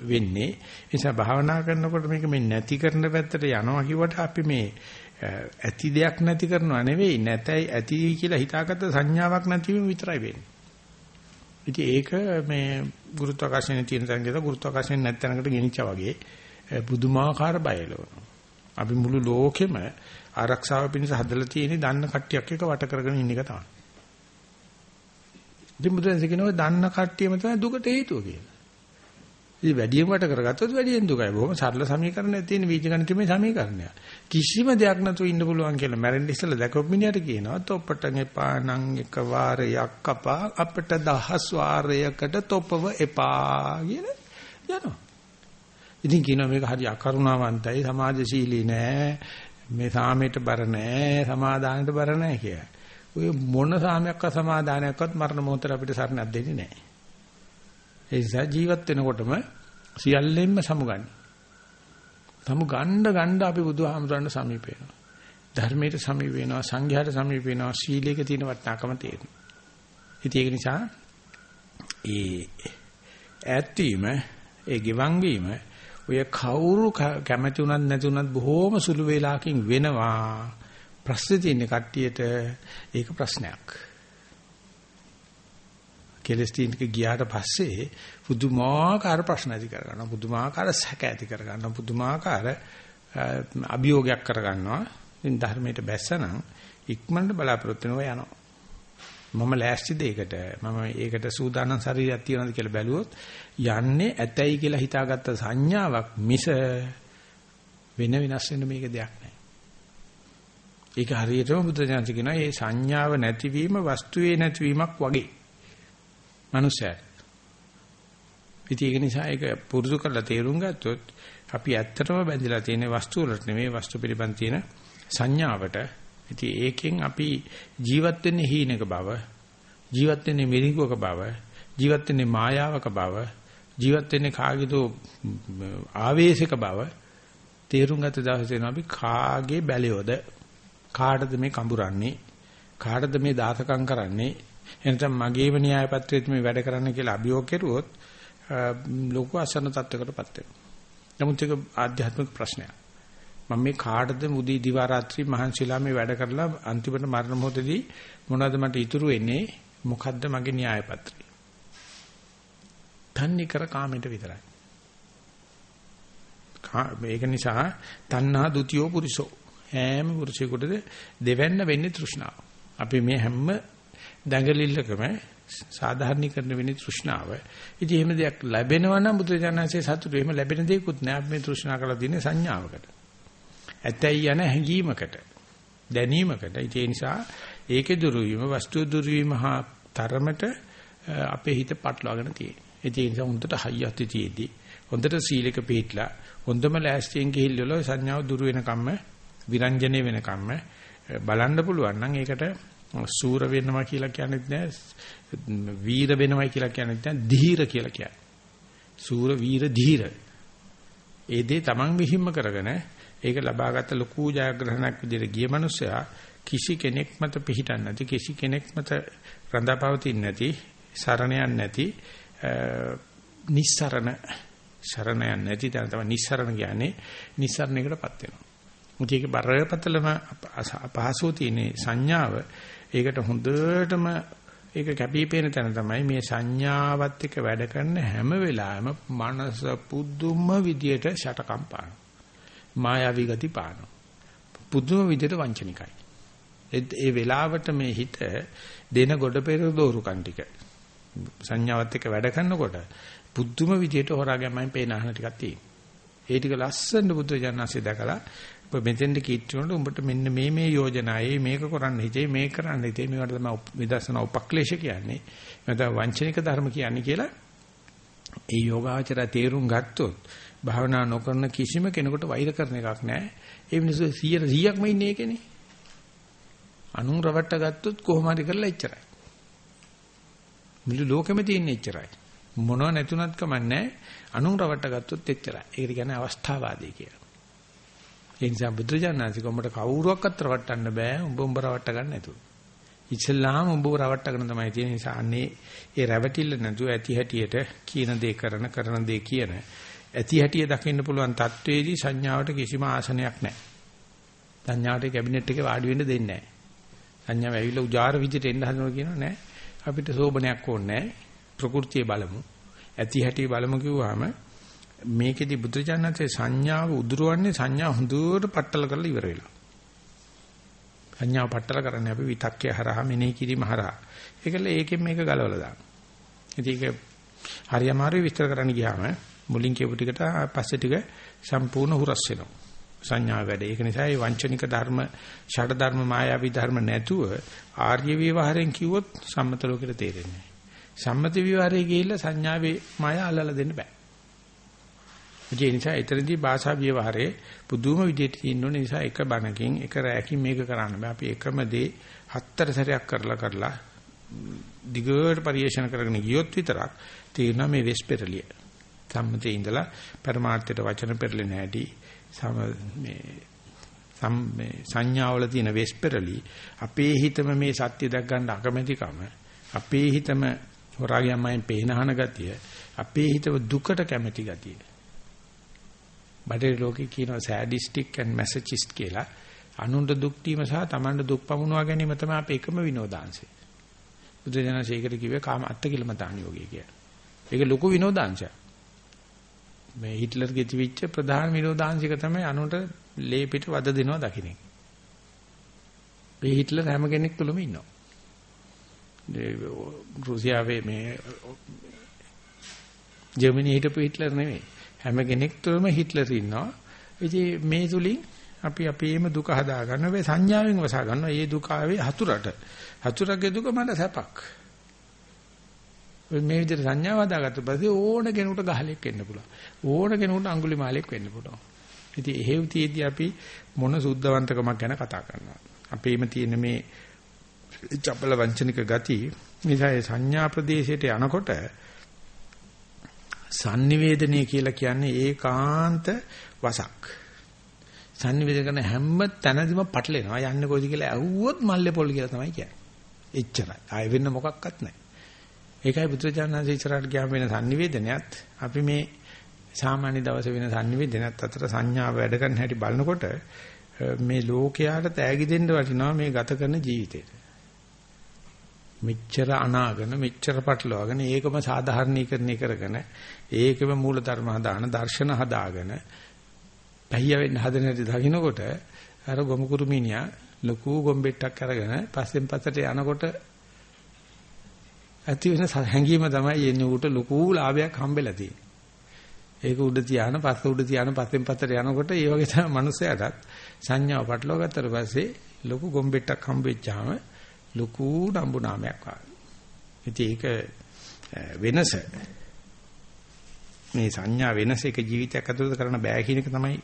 වෙන්නේ ඒ නිසා භාවනා කරනකොට මේක මේ නැති කරන පැත්තට යනවා කිව්වට අපි මේ ඇති දෙයක් නැති කරනවා නෙවෙයි නැතයි ඇති කියලා හිතාගත්ත සංඥාවක් නැතිවීම විතරයි වෙන්නේ. ඉතින් ඒක මේ ගුරුත්වාකර්ෂණයේ තියෙන තැනකට ගුරුත්වාකර්ෂණය නැත්ැනකට ගෙනිච්චා වගේ පුදුමාකාර බයලවනවා. අපි මුළු ලෝකෙම ආරක්ෂාව පිණිස හදලා තියෙන දන්න කට්ටියක් එක වට කරගෙන ඉන්න එක තමයි. ඉතින් බුදුන්සේ කියනවා දන්න කට්ටියම තමයි දුකට හේතුව කියලා. ඉතින් වැඩියෙන් වට කරගත්තොත් වැඩියෙන් දුකයි. බොහොම සරල සමීකරණයක් තියෙන බීජගණිතමය සමීකරණයක්. කිසිම දෙයක් නැතුව ඉන්න පුළුවන් කියලා මැරෙන්න ඉස්සෙල්ලා දැකපු මිනිහට කියනවා තොප්පට එපා නම් එක වාරයක් කපා අපිට දහස් වාරයකට තොපව එපා කියන යනවා. ඉතින් කියනවා මේක හරි අකරුණාවන්තයි සමාජශීලී නෑ මේ සාමයට බර නෑ සමාදානයට බර නෑ කියලා. ඔය මොන සාමයක්වත් සමාදානයක්වත් මරණ මොහොතට අපිට සරණක් දෙන්නේ නෑ. ඒ නිසා ජීවත් වෙනකොටම සියල්ලෙන්ම සමුගන්න. සමු ගන්න ගන්න අපි බුදුහාමුදුරන්ට සමීප වෙනවා. ධර්මයට සමීප වෙනවා, සංඝයාට සමීප වෙනවා, සීලයක තියෙන වටිනාකම තේරෙනවා. ඉතින් ඒක නිසා ඒ ඈත්වීම, ඒ ගිවන් වීම ඔය කවුරු කැමති උනත් නැති උනත් බොහෝම සුළු වේලාවකින් වෙනවා. ප්‍රශ්නේ තියෙන කට්ටියට ඒක ප්‍රශ්නයක්. කෙලස් තීන්ක ගියාට පස්සේ පුදුමාකාර ප්‍රශ්න ඇති කර ගන්නවා පුදුමාකාර සැක ඇති කර ගන්නවා පුදුමාකාර අභියෝගයක් කර ගන්නවා ඉතින් ධර්මයට බැස්සනම් ඉක්මනට බලාපොරොත්තු වෙනවා යනවා මම ලෑස්තිද ඒකට මම ඒකට සූදානම් ශරීරයක් තියනවාද කියලා බැලුවොත් යන්නේ ඇතයි කියලා හිතාගත්ත සංඥාවක් මිස වෙන වෙනස් වෙන මේක දෙයක් නෑ ඒක හරියටම බුද්ධ ඥානති කියනවා මේ සංඥාව නැතිවීම වස්තුවේ නැතිවීමක් වගේ මනුස්සයෙක්. ඉතින් ඒක නිසා ඒක පුරුදු කරලා තේරුම් ගත්තොත් අපි ඇත්තටම බැඳලා තියෙන වස්තු වලට නෙමෙයි වස්තු පිළිබඳ තියෙන සංඥාවට. ඉතින් ඒකෙන් අපි ජීවත් වෙන්නේ හීනක බව, ජීවත් වෙන්නේ මිරිඟුවක බව, ජීවත් වෙන්නේ මායාවක බව, ජීවත් වෙන්නේ කාගේදෝ ආවේශක බව තේරුම් ගත දවසේ වෙනවා අපි කාගේ බැලියොද කාටද මේ කඹරන්නේ කාටද මේ දාසකම් කරන්නේ එනතම් මගේම න්‍යාය පත්‍රයේත් මේ වැඩ කරන්න කියලා අභියෝග කෙරුවොත් ලොකු අසන්න තත්වයකටපත් වෙනවා. නමුත් ඒක ආධ්‍යාත්මික ප්‍රශ්නයක්. මම මේ කාටද මුදී දිවා රාත්‍රී මහන්සිලා මේ වැඩ කරලා අන්තිමට මරණ මොහොතදී මොනවද මට ඉතුරු වෙන්නේ? මොකද්ද මගේ න්‍යාය පත්‍රය? තන්නේ කර කාමයට විතරයි. මේක නිසා තණ්හා ဒ ුතියෝ පුරිසෝ හැම පුරුෂයෙකුටද දෙවන්න වෙන්නේ තෘෂ්ණාව. අපි මේ හැම දඟලිල්ලකම සාධාරණීකරණ වෙන්නේ තෘෂ්ණාව. ඉතින් එහෙම දෙයක් ලැබෙනවා නම් බුදුරජාණන්සේ සතුටු එහෙම ලැබෙන දෙයක්වත් නෑ අපි මේ තෘෂ්ණා කරලා දින්නේ සංඥාවකට. ඇතැයි යන හැඟීමකට. දැනීමකට. ඒ නිසා ඒකේ දුරු වීම වස්තු දුරු වීම හා තරමට අපේ හිත පටලවාගෙන තියෙනවා. ඒ නිසා හොඳට හයියත් තියේදී හොඳට සීලක පිළිట్లా හොඳම ලෑස්තියෙන් ගිහිල්ලා සංඥාව දුරු වෙනකම්ම විරංජනේ වෙනකම්ම බලන්න පුළුවන් නම් ඒකට සූර වෙනවා කියලා කියන්නේත් නෑ වීර වෙනවයි කියලා කියන්නේත් නෑ ධීර කියලා කියන්නේ. සූර වීර ධීර. ඒ දේ Taman විහිම්ම කරගෙන ඒක ලබාගත් ලොකු ජයග්‍රහණයක් විදිහට ගිය මනුස්සයා කිසි කෙනෙක් මත පිහිටන්නේ නැති කිසි කෙනෙක් මත රඳාපවතින්නේ නැති සරණයක් නැති නිස්සරණ සරණයක් නැති තැන තමයි නිස්සරණ කියන්නේ නිස්සරණයකටපත් වෙනවා. මුත් ඒකේ බරපතලම අපහසුව තියෙන සංඥාව ඒකට හොඳටම ඒක කැපිපේන තැන තමයි මේ සංඥාවත් එක්ක වැඩ කරන හැම වෙලාවෙම මනස පුදුම විදියට ෂටකම් පාන. මායාවී ගති පාන. පුදුම විදියට වංචනිකයි. ඒ වෙලාවට මේ හිත දෙන ගොඩ පෙර දෝරුකන් ටික සංඥාවත් එක්ක වැඩ කරනකොට පුදුම විදියට හොරා ගැමෙන් පේන අහන ටිකක් තියෙනවා. ඒ ටික ලස්සන බුද්ධ ජානනාසේ දැකලා ඔබ මෙතෙන්ද කීට්ටුනට උඹට මෙන්න මේ මේ යෝජනාවේ මේක කරන්න හිතේ මේක කරන්න හිතේ මේවට තමයි විදර්ශනා උපක්ලේශ කියන්නේ. නැත්නම් වංචනික ධර්ම කියන්නේ කියලා ඒ යෝගාචර තේරුම් ගත්තොත් භාවනා නොකරන කිසිම කෙනෙකුට වෛර කරන එකක් නැහැ. ඒ මිනිස්සු 100 100ක්ම ඉන්නේ ඒකනේ. අනුන් රවට්ට ගත්තොත් කොහොම හරි කරලා එච්චරයි. මුළු ලෝකෙම තියෙන එච්චරයි. මොනව නැතුණත් කමන්නේ අනුන් රවට්ට ගත්තොත් එච්චරයි. ඒකට කියන්නේ අවස්ථාවාදී කියලා. ඒ නිසා බුදුරජාණන්සේ කොඹට කවුරුවක්වත් රවට්ටන්න බෑ. උඹ උඹ රවට්ට ගන්න නැතුව. ඉස්ලාම උඹ රවට්ටගෙන තමයි තියෙන නිසා අන්නේ ඒ රැවටිල්ල නැතුව ඇති හැටියට කියන දේ කරන කරන දේ කියන ඇති හැටිය දකින්න පුළුවන් තත්වයේදී සංඥාවට කිසිම ආසනයක් නැහැ. සංඥාවට කැබිනට් එකේ වාඩි වෙන්න දෙන්නේ නැහැ. සංඥාව ඇවිල්ලා උජාර විදිහට එන්න හදනවා කියනවා නෑ. අපිට සෝබනයක් ඕනේ නෑ. ප්‍රകൃතිය බලමු. ඇති හැටි බලමු කිව්වහම මේකෙදි බුදුජානකේ සංඥාව උදුරවන්නේ සංඥා හොඳුවට පట్టල කරලා ඉවර වෙලා. සංඥාව පట్టල කරන්නේ අපි විතක්කය හරහා මෙනෙහි කිරීම හරහා. ඒකල ඒකෙන් මේක ගලවලා දානවා. ඉතින් ඒක හරියමාරු විස්තර කරන්න ගියාම මුලින් කියපු ටිකට පස්සේ ටික සම්පූර්ණ හුරස් වෙනවා. සංඥා වැඩ. ඒක නිසා මේ වංචනික ධර්ම, ෂඩ ධර්ම, මායාවී ධර්ම නැතුව ආර්ය විවහාරයෙන් කිව්වොත් සම්මත ලෝකෙට තේරෙන්නේ නැහැ. සම්මත විවහාරයේ ගිහිල්ලා සංඥාවේ මාය අල්ලලා දෙන්න බෑ. ඒ නිසා එතනදී භාෂා විවහාරයේ පුදුම විදිහට තියෙන නිසා එක බණකින් එක රැයකින් මේක කරන්න බෑ. අපි එකම දේ හතර සැරයක් කරලා කරලා දිගට පරිේෂණ කරගෙන ගියොත් විතරක් තේරෙනවා මේ වෙස් පෙරලිය. සම්මතේ ඉඳලා පරමාර්ථයට වචන පෙරලෙන හැටි සම මේ සම් මේ සංඥාවල තියෙන වෙස් පෙරලි අපේ හිතම මේ සත්‍ය දැක් ගන්න අකමැතිකම අපේ හිතම හොරාගියම්මෙන් පේනහන ගතිය අපේ හිතව දුකට කැමැති ගතිය. බඩේ ලෝකේ කියනවා සෑඩිස්ටික් ඇන් මැසචිස්ට් කියලා. අනුන්ට දුක් දීම සහ Tamanට දුක් පමුණවා ගැනීම තමයි අපේ එකම විනෝදාංශය. බුදුජානසේකර කිව්වේ කාම අත්තිකිලමතාන් යෝගී කියලා. ඒක ලොකු විනෝදාංශයක්. මේ හිට්ලර්ගේ තිබිච්ච ප්‍රධාන විනෝදාංශික තමයි අනුන්ට ලේ පිට වද දෙනවා දකින්න. මේ හිට්ලර් හැම කෙනෙක් තුළම ඉන්නවා. රුසියාවේ මේ ජර්මනි හිටපු හිට්ලර් නෙවෙයි. හැම කෙනෙක් තුළම හිට්ලර් ඉන්නවා. ඉතින් මේ තුලින් අපි අපේම දුක හදා ගන්නවා. මේ සංඥාවෙන් වසා ගන්නවා. මේ දුක ආවේ හතුරට. හතුරගේ දුක මට සැපක්. මේ විදිහට සංඥාව හදාගත්ත පස්සේ ඕන කෙනෙකුට ගහලෙක් වෙන්න පුළුවන්. ඕන කෙනෙකුට අඟුලිමාලෙක් වෙන්න පුළුවන්. ඉතින් එහෙව් තියේදී අපි මොන සුද්ධවන්තකමක් ගැන කතා කරනවා. අපේම තියෙන මේ චපල වංචනික ගති නිසා ඒ සංඥා ප්‍රදේශයට යනකොට sannivedanaya කියලා කියන්නේ ඒකාන්ත වසක්. sannivedana කරන හැම තැනදීම පටලෙනවා. යන්නේ කොයිද කියලා ඇහුවොත් මල්ලේ පොල් කියලා තමයි කියන්නේ. එච්චරයි. ආයෙ වෙන්න මොකක්වත් නැහැ. ඒකයි බුදුචානන්සේ ඉස්සරහට ගියාම වෙන sannivedanayaත් අපි මේ සාමාන්‍ය දවසේ වෙන sannivedanayaත් අතර සංඥාව වැඩ කරන හැටි බලනකොට මේ ලෝකයාට තෑගි දෙන්න වටිනවා මේ ගත කරන ජීවිතේට. මෙච්චර අනාගෙන මෙච්චර පටලවාගෙන ඒකම සාධාරණීකරණය කරගෙන ඒකම මූල ධර්ම හදාන දර්ශන හදාගෙන පහිය වෙන්න හදන හැටි දකින්නකොට අර ගොමුකුරු මිනිහා ලොකු ගොම්බෙට්ටක් අරගෙන පස්සෙන් පස්සට යනකොට ඇති වෙන හැඟීම තමයි එන්නේ ඌට ලොකු ලාභයක් හම්බෙලා තියෙන්නේ. ඒක උඩ තියාන පස්ස උඩ තියාන පස්සෙන් පස්සට යනකොට ඒ වගේ තමයි මිනිස්සයාටත් සංඥාව පටලවා ගත්තට පස්සේ ලොකු ගොම්බෙට්ටක් හම්බෙච්චාම ලොකු නම්බු නාමයක් ආවා. ඉතින් ඒක වෙනස මේ සංඥා වෙනස එක ජීවිතයක් ඇතුළත කරන්න බෑ කියන එක තමයි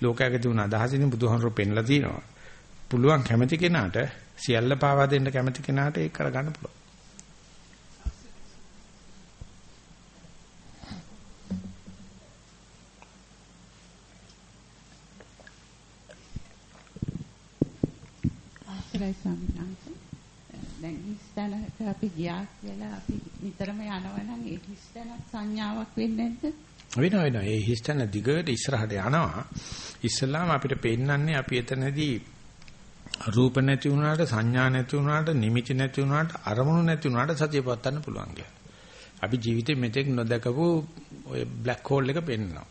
ලෝකයේ තිබුණ අදහසින් බුදුහාමුදුරුවෝ පෙන්ලා තියෙනවා. පුළුවන් කැමති කෙනාට සියල්ල පාවා දෙන්න කැමති කෙනාට ඒක කරගන්න පුළුවන්.
අවසරයි ස්වාමීන් වහන්සේ. දැන් හිස්තැනක අපි ගියා කියලා අපි නිතරම යනවනම් ඒ හිස්තැන සංඥාවක් වෙන්නේ නැද්ද?
වෙනවා වෙනවා. ඒ හිස්තැන දිගට ඉස්සරහට යනවා. ඉස්සලාම අපිට පෙන්නන්නේ අපි එතනදී රූප නැති වුණාට සංඥා නැති වුණාට නිමිති නැති වුණාට අරමුණු නැති වුණාට සතිය පවත්වන්න පුළුවන් කියලා. අපි ජීවිතේ මෙතෙක් නොදකපු ඔය බ්ලැක් හෝල් එක පෙන්නනවා.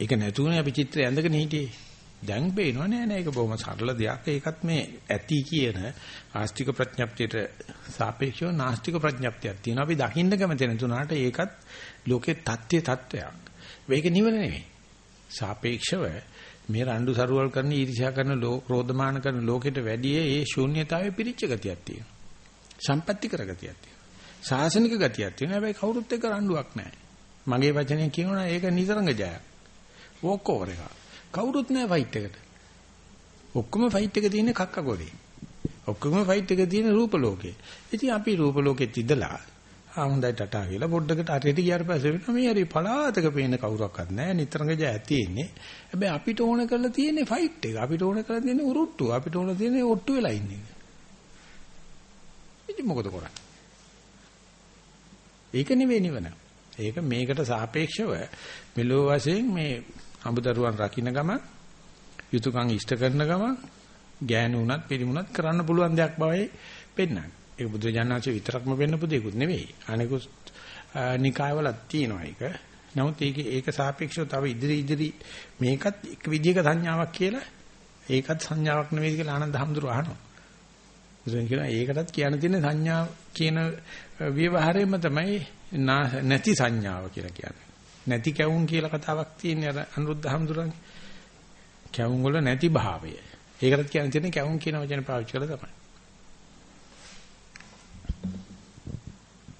ඒක නැතුණේ අපි චිත්‍රය ඇඳගෙන හිටියේ. දැන් පේනවා නෑ නෑ ඒක බොහොම සරල දෙයක්. ඒකත් මේ ඇති කියන ආස්තික ප්‍රඥප්තියට සාපේක්ෂව නාස්තික ප්‍රඥප්තියක් තියෙනවා. අපි දකින්න කැමති නැතුණාට ඒකත් ලෝකේ தත්ත්‍ය தත්වයක්. මේක නිවන නෙවෙයි. සාපේක්ෂව මේ රණ්ඩු සරුවල් කරන ඊර්ෂ්‍යා කරන ක්‍රෝධමාන කරන ලෝකෙට වැඩිය ඒ ශූන්‍යතාවයේ පිරිච්ච ගතියක් තියෙනවා. සම්පත්‍ති කර ගතියක් තියෙනවා. සාසනික ගතියක් තියෙනවා. හැබැයි කවුරුත් එක්ක රණ්ඩුවක් නැහැ. මගේ වචනේ කියනවා ඒක නිතරංග ජයක්. වෝක් ඕවර් එකක්. කවුරුත් නැහැ ෆයිට් එකට. ඔක්කොම ෆයිට් එක තියෙන්නේ කක්ක ගොඩේ. ඔක්කොම ෆයිට් එක තියෙන්නේ රූප ලෝකේ. ඉතින් අපි රූප ලෝකෙත් ඉඳලා ආ හොඳයි ටටා කියලා පොඩ්ඩකට අරයට ගියාට පස්සේ වෙනවා මේ හරි පලාතක පේන කවුරක්වත් නැහැ නිතරම ජය තියෙන්නේ. හැබැයි අපිට ඕන කරලා තියෙන්නේ ෆයිට් එක. අපිට ඕන කරලා තියෙන්නේ උරුට්ටු. අපිට ඕන තියෙන්නේ ඔට්ටු වෙලා ඉන්නේ. ඉතින් මොකද කරන්නේ? ඒක නෙවෙයි නිවන. ඒක මේකට සාපේක්ෂව මෙලෝ වශයෙන් මේ අඹදරුවන් රකින්න ගම යුතුයකම් ඉෂ්ට කරන ගම ගෑනු වුණත් පිරිමුණත් කරන්න පුළුවන් දෙයක් බවයි පෙන්වන්නේ. ඒක බුදුජානනාංශ විතරක්ම වෙන්නපු දෙයක්ුත් නෙවෙයි. අනිකුත් නිකායවලත් තියෙනවා ඒක. නමුත් ඒක ඒක සාපේක්ෂව තව ඉදිරි ඉදිරි මේකත් එක විදිහක සංඥාවක් කියලා ඒකත් සංඥාවක් නෙවෙයි කියලා ආනන්ද හැමදුර අහනවා. බුදුන් කියනවා ඒකටත් කියන්න තියෙන සංඥා කියන ව්‍යවහාරයෙන්ම තමයි නැති සංඥාව කියලා කියන්නේ. නැති කැවුම් කියලා කතාවක් තියෙන අර අනුරුද්ධ හඳුරන්නේ. කැවුම් වල නැති භාවය. ඒකටත් කියන්න තියෙන්නේ කැවුම් කියන වචනේ පාවිච්චි කරලා තමයි.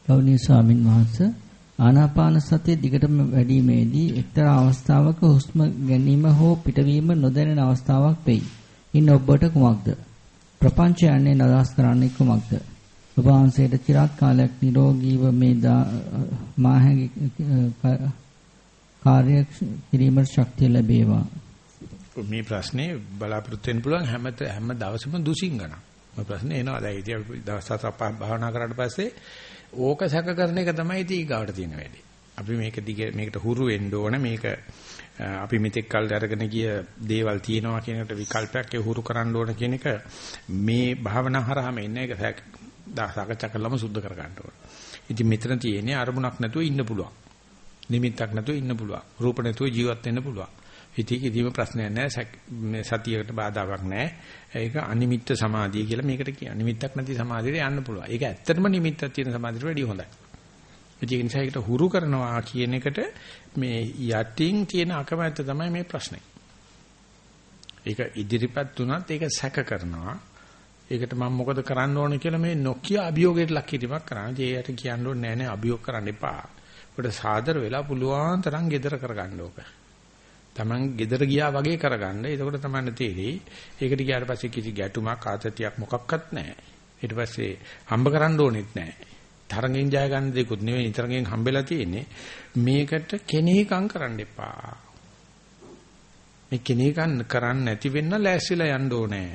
ගෞණීය ස්වාමින් වහන්සේ ආනාපාන සතිය දිගටම වැඩිීමේදී එක්තරා අවස්ථාවක හුස්ම ගැනීම හෝ පිටවීම නොදැනෙන අවස්ථාවක් වෙයි. ඉන් ඔබට කුමක්ද? ප්‍රපංච යන්නේ නදාස් කරන්නේ කුමක්ද? ඔබ වහන්සේට চিරාත් කාලයක් නිරෝගීව මේ මාහැගේ කාර්ය කිරීමට ශක්තිය ලැබේවා.
මේ ප්‍රශ්නේ බලාපොරොත්තු වෙන්න පුළුවන් හැම හැම දවසම දුසින් ගන්න. මේ ප්‍රශ්නේ එනවා. දැන් ඉතින් අපි දවස් හතක් භාවනා කරාට පස්සේ ඕක සැක කරන එක තමයි ඉතින් ඊගාවට තියෙන වැඩේ. අපි මේක දිගේ මේකට හුරු වෙන්න ඕන මේක අපි මෙතෙක් කල් අරගෙන ගිය දේවල් තියෙනවා කියන එකට විකල්පයක් ඒ හුරු කරන්න ඕන කියන එක මේ භාවනා හරහාම එන්නේ ඒක සාකච්ඡා කරලම සුද්ධ කර ගන්න ඕන. ඉතින් මෙතන තියෙන්නේ අරමුණක් නැතුව ඉන්න පුළුවන්. නිමිත්තක් නැතුව ඉන්න පුළුවන්. රූප නැතුව ජීවත් වෙන්න පුළුවන්. ඉතින් කිසිම ප්‍රශ්නයක් නැහැ. මේ සතියකට බාධාවක් නැහැ. ඒක අනිමිත්ත සමාධිය කියලා මේකට කියනවා. නිමිත්තක් නැති සමාධියට යන්න පුළුවන්. ඒක ඇත්තටම නිමිත්තක් තියෙන සමාධියට වැඩිය හොඳයි. ඒක නිසා ඒකට හුරු කරනවා කියන එකට මේ යටින් තියෙන අකමැත්ත තමයි මේ ප්‍රශ්නේ. ඒක ඉදිරිපත් වුණත් ඒක සැක කරනවා. ඒකට මම මොකද කරන්න ඕන කියලා මේ නොකිය අභියෝගයට ලක් කිරීමක් කරනවා. ඒයට කියන්න ඕනේ නෑ නෑ අභියෝග කරන්න එපා. ඔබට සාදර වෙලා පුළුවන් තරම් gedara කරගන්න ඕක. Taman gedara ගියා වගේ කරගන්න. එතකොට තමයි තේරෙයි. ඒකට ගියාට පස්සේ කිසි ගැටුමක් ආතතියක් මොකක්වත් නැහැ. ඊට පස්සේ හම්බ කරන්න ඕනෙත් නැහැ. තරගෙන් ජය ගන්න දෙකුත් නෙවෙයි තරගෙන් හම්බෙලා තියෙන්නේ. මේකට කෙනේකම් කරන්න එපා. මේ කෙනේකම් කරන්න නැති වෙන්න ලෑස්තිලා යන්න ඕනේ.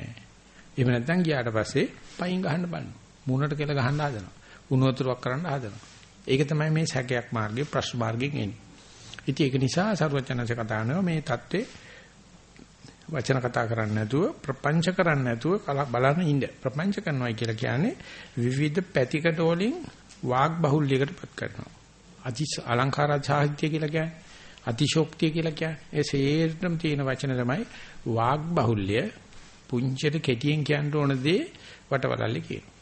එහෙම නැත්නම් ගියාට පස්සේ පයින් ගහන්න බලන්න. මූණට කියලා ගහන්න හදනවා. උණු වතුරක් කරන්න හදනවා. ඒක තමයි මේ සැකයක් මාර්ගයේ ප්‍රශ්න මාර්ගයෙන් එන්නේ. ඉතින් ඒක නිසා සරුවචනanse කතා කරනවා මේ தત્ත්වේ වචන කතා කරන්නේ නැතුව ප්‍රපංච කරන්නේ නැතුව බලන්න ඉන්න. ප්‍රපංච කරනවා කියලා කියන්නේ විවිධ පැතිකඩ වලින් වාග් බහුල්‍යයකටපත් කරනවා. අති අලංකාර සාහිත්‍ය කියලා කියන්නේ අතිශෝක්තිය කියලා කියන්නේ ඒ සේරම තියෙන වචන තමයි වාග් බහුල්‍ය. පුංචිට කෙටියෙන් කියන්න ඕන දේ වටවලල්ලේ කියනවා.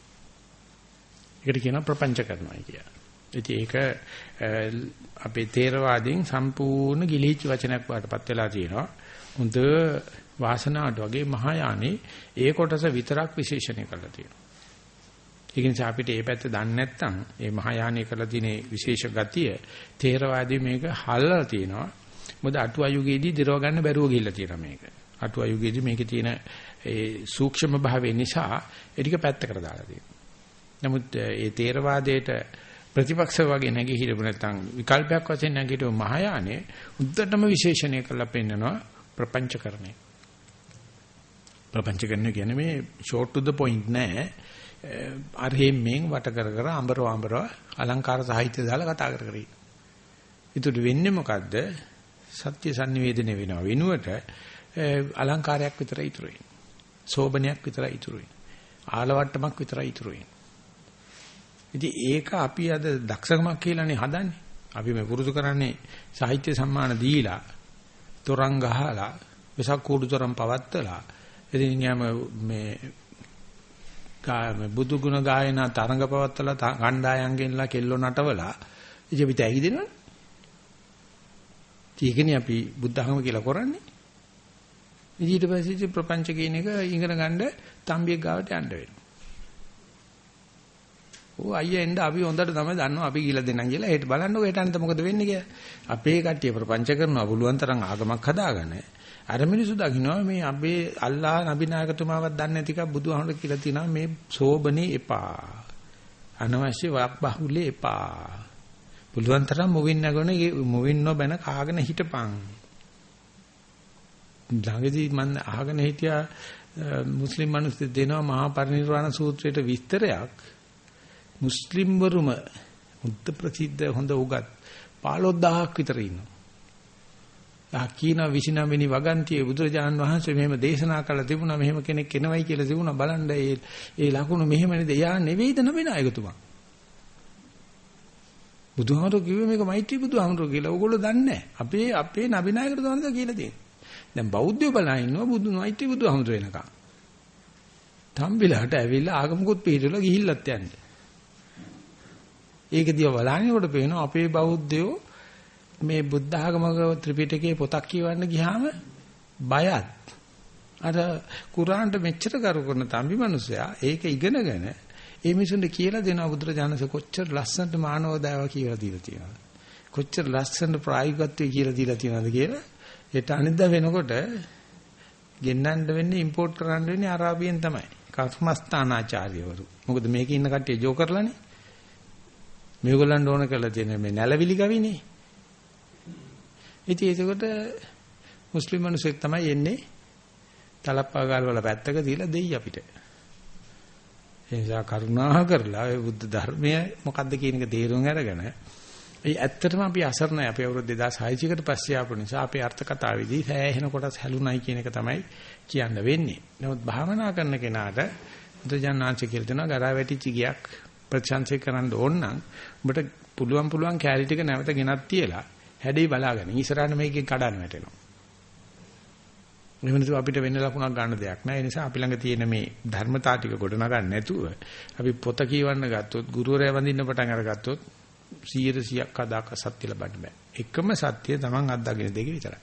ඒකට කියනවා ප්‍රපංච කරනවා කියලා. ඉතින් ඒක අපේ තේරවාදීන් සම්පූර්ණ ගිලිහිච්ච වචනයක් වඩපත් වෙලා තියෙනවා. හොඳ වාසනාවට වගේ මහායානේ ඒ කොටස විතරක් විශේෂණය කරලා තියෙනවා. ඒක නිසා අපිට මේ පැත්ත දන්නේ නැත්නම් මේ මහායානේ කරලා තියෙන විශේෂ ගතිය තේරවාදී මේක හල්ලා තියෙනවා. මොකද අටුවා යුගයේදී දිරව ගන්න බැරුව ගිහිල්ලා තියෙනවා මේක. අටුවා යුගයේදී මේකේ තියෙන ඒ සූක්ෂම භාවය නිසා ඒක පැත්තකට දාලා තියෙනවා. නමුත් ඒ තේරවාදයට ප්‍රතිපක්ෂ වගේ නැගී හිටපු නැත්නම් විකල්පයක් වශයෙන් නැගීටු මහායානේ උද්දටම විශේෂණය කරලා පෙන්නනවා ප්‍රපංචකරණය. ප්‍රපංචකරණය කියන්නේ මේ short to the point නෑ. අරහෙම්මෙන් වට කර කර අඹර අඹර අලංකාර සාහිත්‍ය දාලා කතා කර කර ඉන්න. ඒතුළු වෙන්නේ මොකද්ද? සත්‍ය sannivedana වෙනවා වෙනුවට අලංකාරයක් විතරයි ඉතුරු වෙන්නේ. සෝබනයක් විතරයි ඉතුරු වෙන්නේ. ආලවට්ටමක් විතරයි ඉතුරු වෙන්නේ. ඉතින් ඒක අපි අද දක්ෂකමක් කියලානේ හදන්නේ. අපි මේ පුරුදු කරන්නේ සාහිත්‍ය සම්මාන දීලා, තොරන් ගහලා, වෙසක් කූඩු තරම් පවත්තලා, ඉතින් යම මේ බුදු ගුණ ගායනා තරඟ පවත්තලා ගණ්ඩායන්ගෙන්ලා කෙල්ලෝ නටවලා ඉතින් අපි තැගි දෙනවනේ. ඒකනේ අපි බුද්ධ ධර්ම කියලා කරන්නේ. ඊට පස්සේ ප්‍රපංච කියන එක ඉගෙන ගන්න තම්බියෙක් ගාවට යන්න වෙනවා. ඕ අයියා එන්න අපි හොඳට තමයි දන්නවා අපි කියලා දෙන්නම් කියලා. ඒට බලන්නකො ඒට අනිත මොකද වෙන්නේ කියලා. අපේ කට්ටිය ප්‍රපංච කරනවා පුළුවන් තරම් ආගමක් හදාගන්න. අර මිනිස්සු දකින්නවා මේ අපේ අල්ලාහ නබිනායකතුමාවත් දන්නේ නැති එක බුදුහාමුදුර කියලා තිනවා මේ සෝබනේ එපා. අනවශ්‍ය වක් බහුලේ එපා. පුළුවන් තරම් මොවින් නැගොන මොවින් නොබැන කාගෙන හිටපන්. ළඟදී මම අහගෙන හිටියා මුස්ලිම් මිනිස්සු දෙනවා මහා පරිනිර්වාණ සූත්‍රයේ විස්තරයක් මුස්ලිම් වරුම හොඳ ප්‍රසිද්ධ හොඳ උගත් 15000ක් විතර ඉන්නවා. ආකීන 29 වෙනි වගන්තියේ බුදුරජාන් වහන්සේ මෙහෙම දේශනා කළා තිබුණා මෙහෙම කෙනෙක් එනවයි කියලා තිබුණා බලන්න ඒ ඒ ලකුණු මෙහෙම නේද එයා නෙවෙයිද නබිනායකතුමා බුදුහාමුදුරුවෝ කිව්වේ මේක මෛත්‍රී බුදුහාමුදුරුවෝ කියලා. ඕගොල්ලෝ දන්නේ නැහැ. අපේ අපේ නබිනායකතුමාද කියලා තියෙන්නේ. දැන් බෞද්ධයෝ බලා ඉන්නවා බුදු මෛත්‍රී බුදුහාමුදුරුවෝ එනකම්. තම්බිලාට ඇවිල්ලා ආගමකුත් පිළිතුරලා ගිහිල්ලත් යන්නේ. ඒක දිහා බලනකොට පේනවා අපේ බෞද්ධයෝ මේ බුද්ධ ආගමක ත්‍රිපිටකයේ පොතක් කියවන්න ගියාම බයත්. අර කුරාන්ට මෙච්චර කරු කරන තම්බි මිනිසයා ඒක ඉගෙනගෙන ඒ මිනිසුන්ට කියලා දෙනවා බුදුරජාණන්සේ කොච්චර ලස්සනට මානව දාව කියලා දීලා තියෙනවද? කොච්චර ලස්සනට ප්‍රායෝගිකත්වයේ කියලා දීලා තියෙනවද කියලා ඒට අනිද්දා වෙනකොට ගෙන්නන්න වෙන්නේ ඉම්පෝට් කරන්න වෙන්නේ අරාබියෙන් තමයි. කර්මස්ථානාචාර්යවරු. මොකද මේකේ ඉන්න කට්ටිය ජෝ කරලානේ මේගොල්ලන්ට ඕන කරලා තියෙන මේ නැලවිලි ගවිනේ. ඉතින් ඒකට මුස්ලිම් මිනිස්සෙක් තමයි එන්නේ තලප්පාගාල වල පැත්තක තියලා දෙයි අපිට. ඒ නිසා කරුණා කරලා ඒ බුද්ධ ධර්මය මොකද්ද කියන එක තේරුම් අරගෙන ඒ ඇත්තටම අපි අසරණයි අපි අවුරුදු 2600කට පස්සේ ආපු නිසා අපේ අර්ථ කතාවේදී සෑහෙන කොටස් හැලුණයි කියන එක තමයි කියන්න වෙන්නේ. නමුත් භාවනා කරන කෙනාට බුදුජානනාංශ කියලා දෙනවා ගරා වැටිච්ච ගියක් ප්‍රශංසය කරන්න ඕන නම් ඔබට පුළුවන් පුළුවන් කැලී ටික නැවත ගෙනත් තියලා හැඩේ බලාගෙන ඉස්සරහට මේකෙන් කඩන්න වැටෙනවා. මෙවනතු අපිට වෙන්න ලකුණක් ගන්න දෙයක් නෑ. ඒ නිසා අපි ළඟ තියෙන මේ ධර්මතා ටික ගොඩනගන්න නැතුව අපි පොත කියවන්න ගත්තොත් ගුරුවරයා වඳින්න පටන් අරගත්තොත් 100%ක් අදාක සත්‍ය ලබන්න බෑ. එකම සත්‍ය තමන් අත්දකින්න දෙක විතරයි.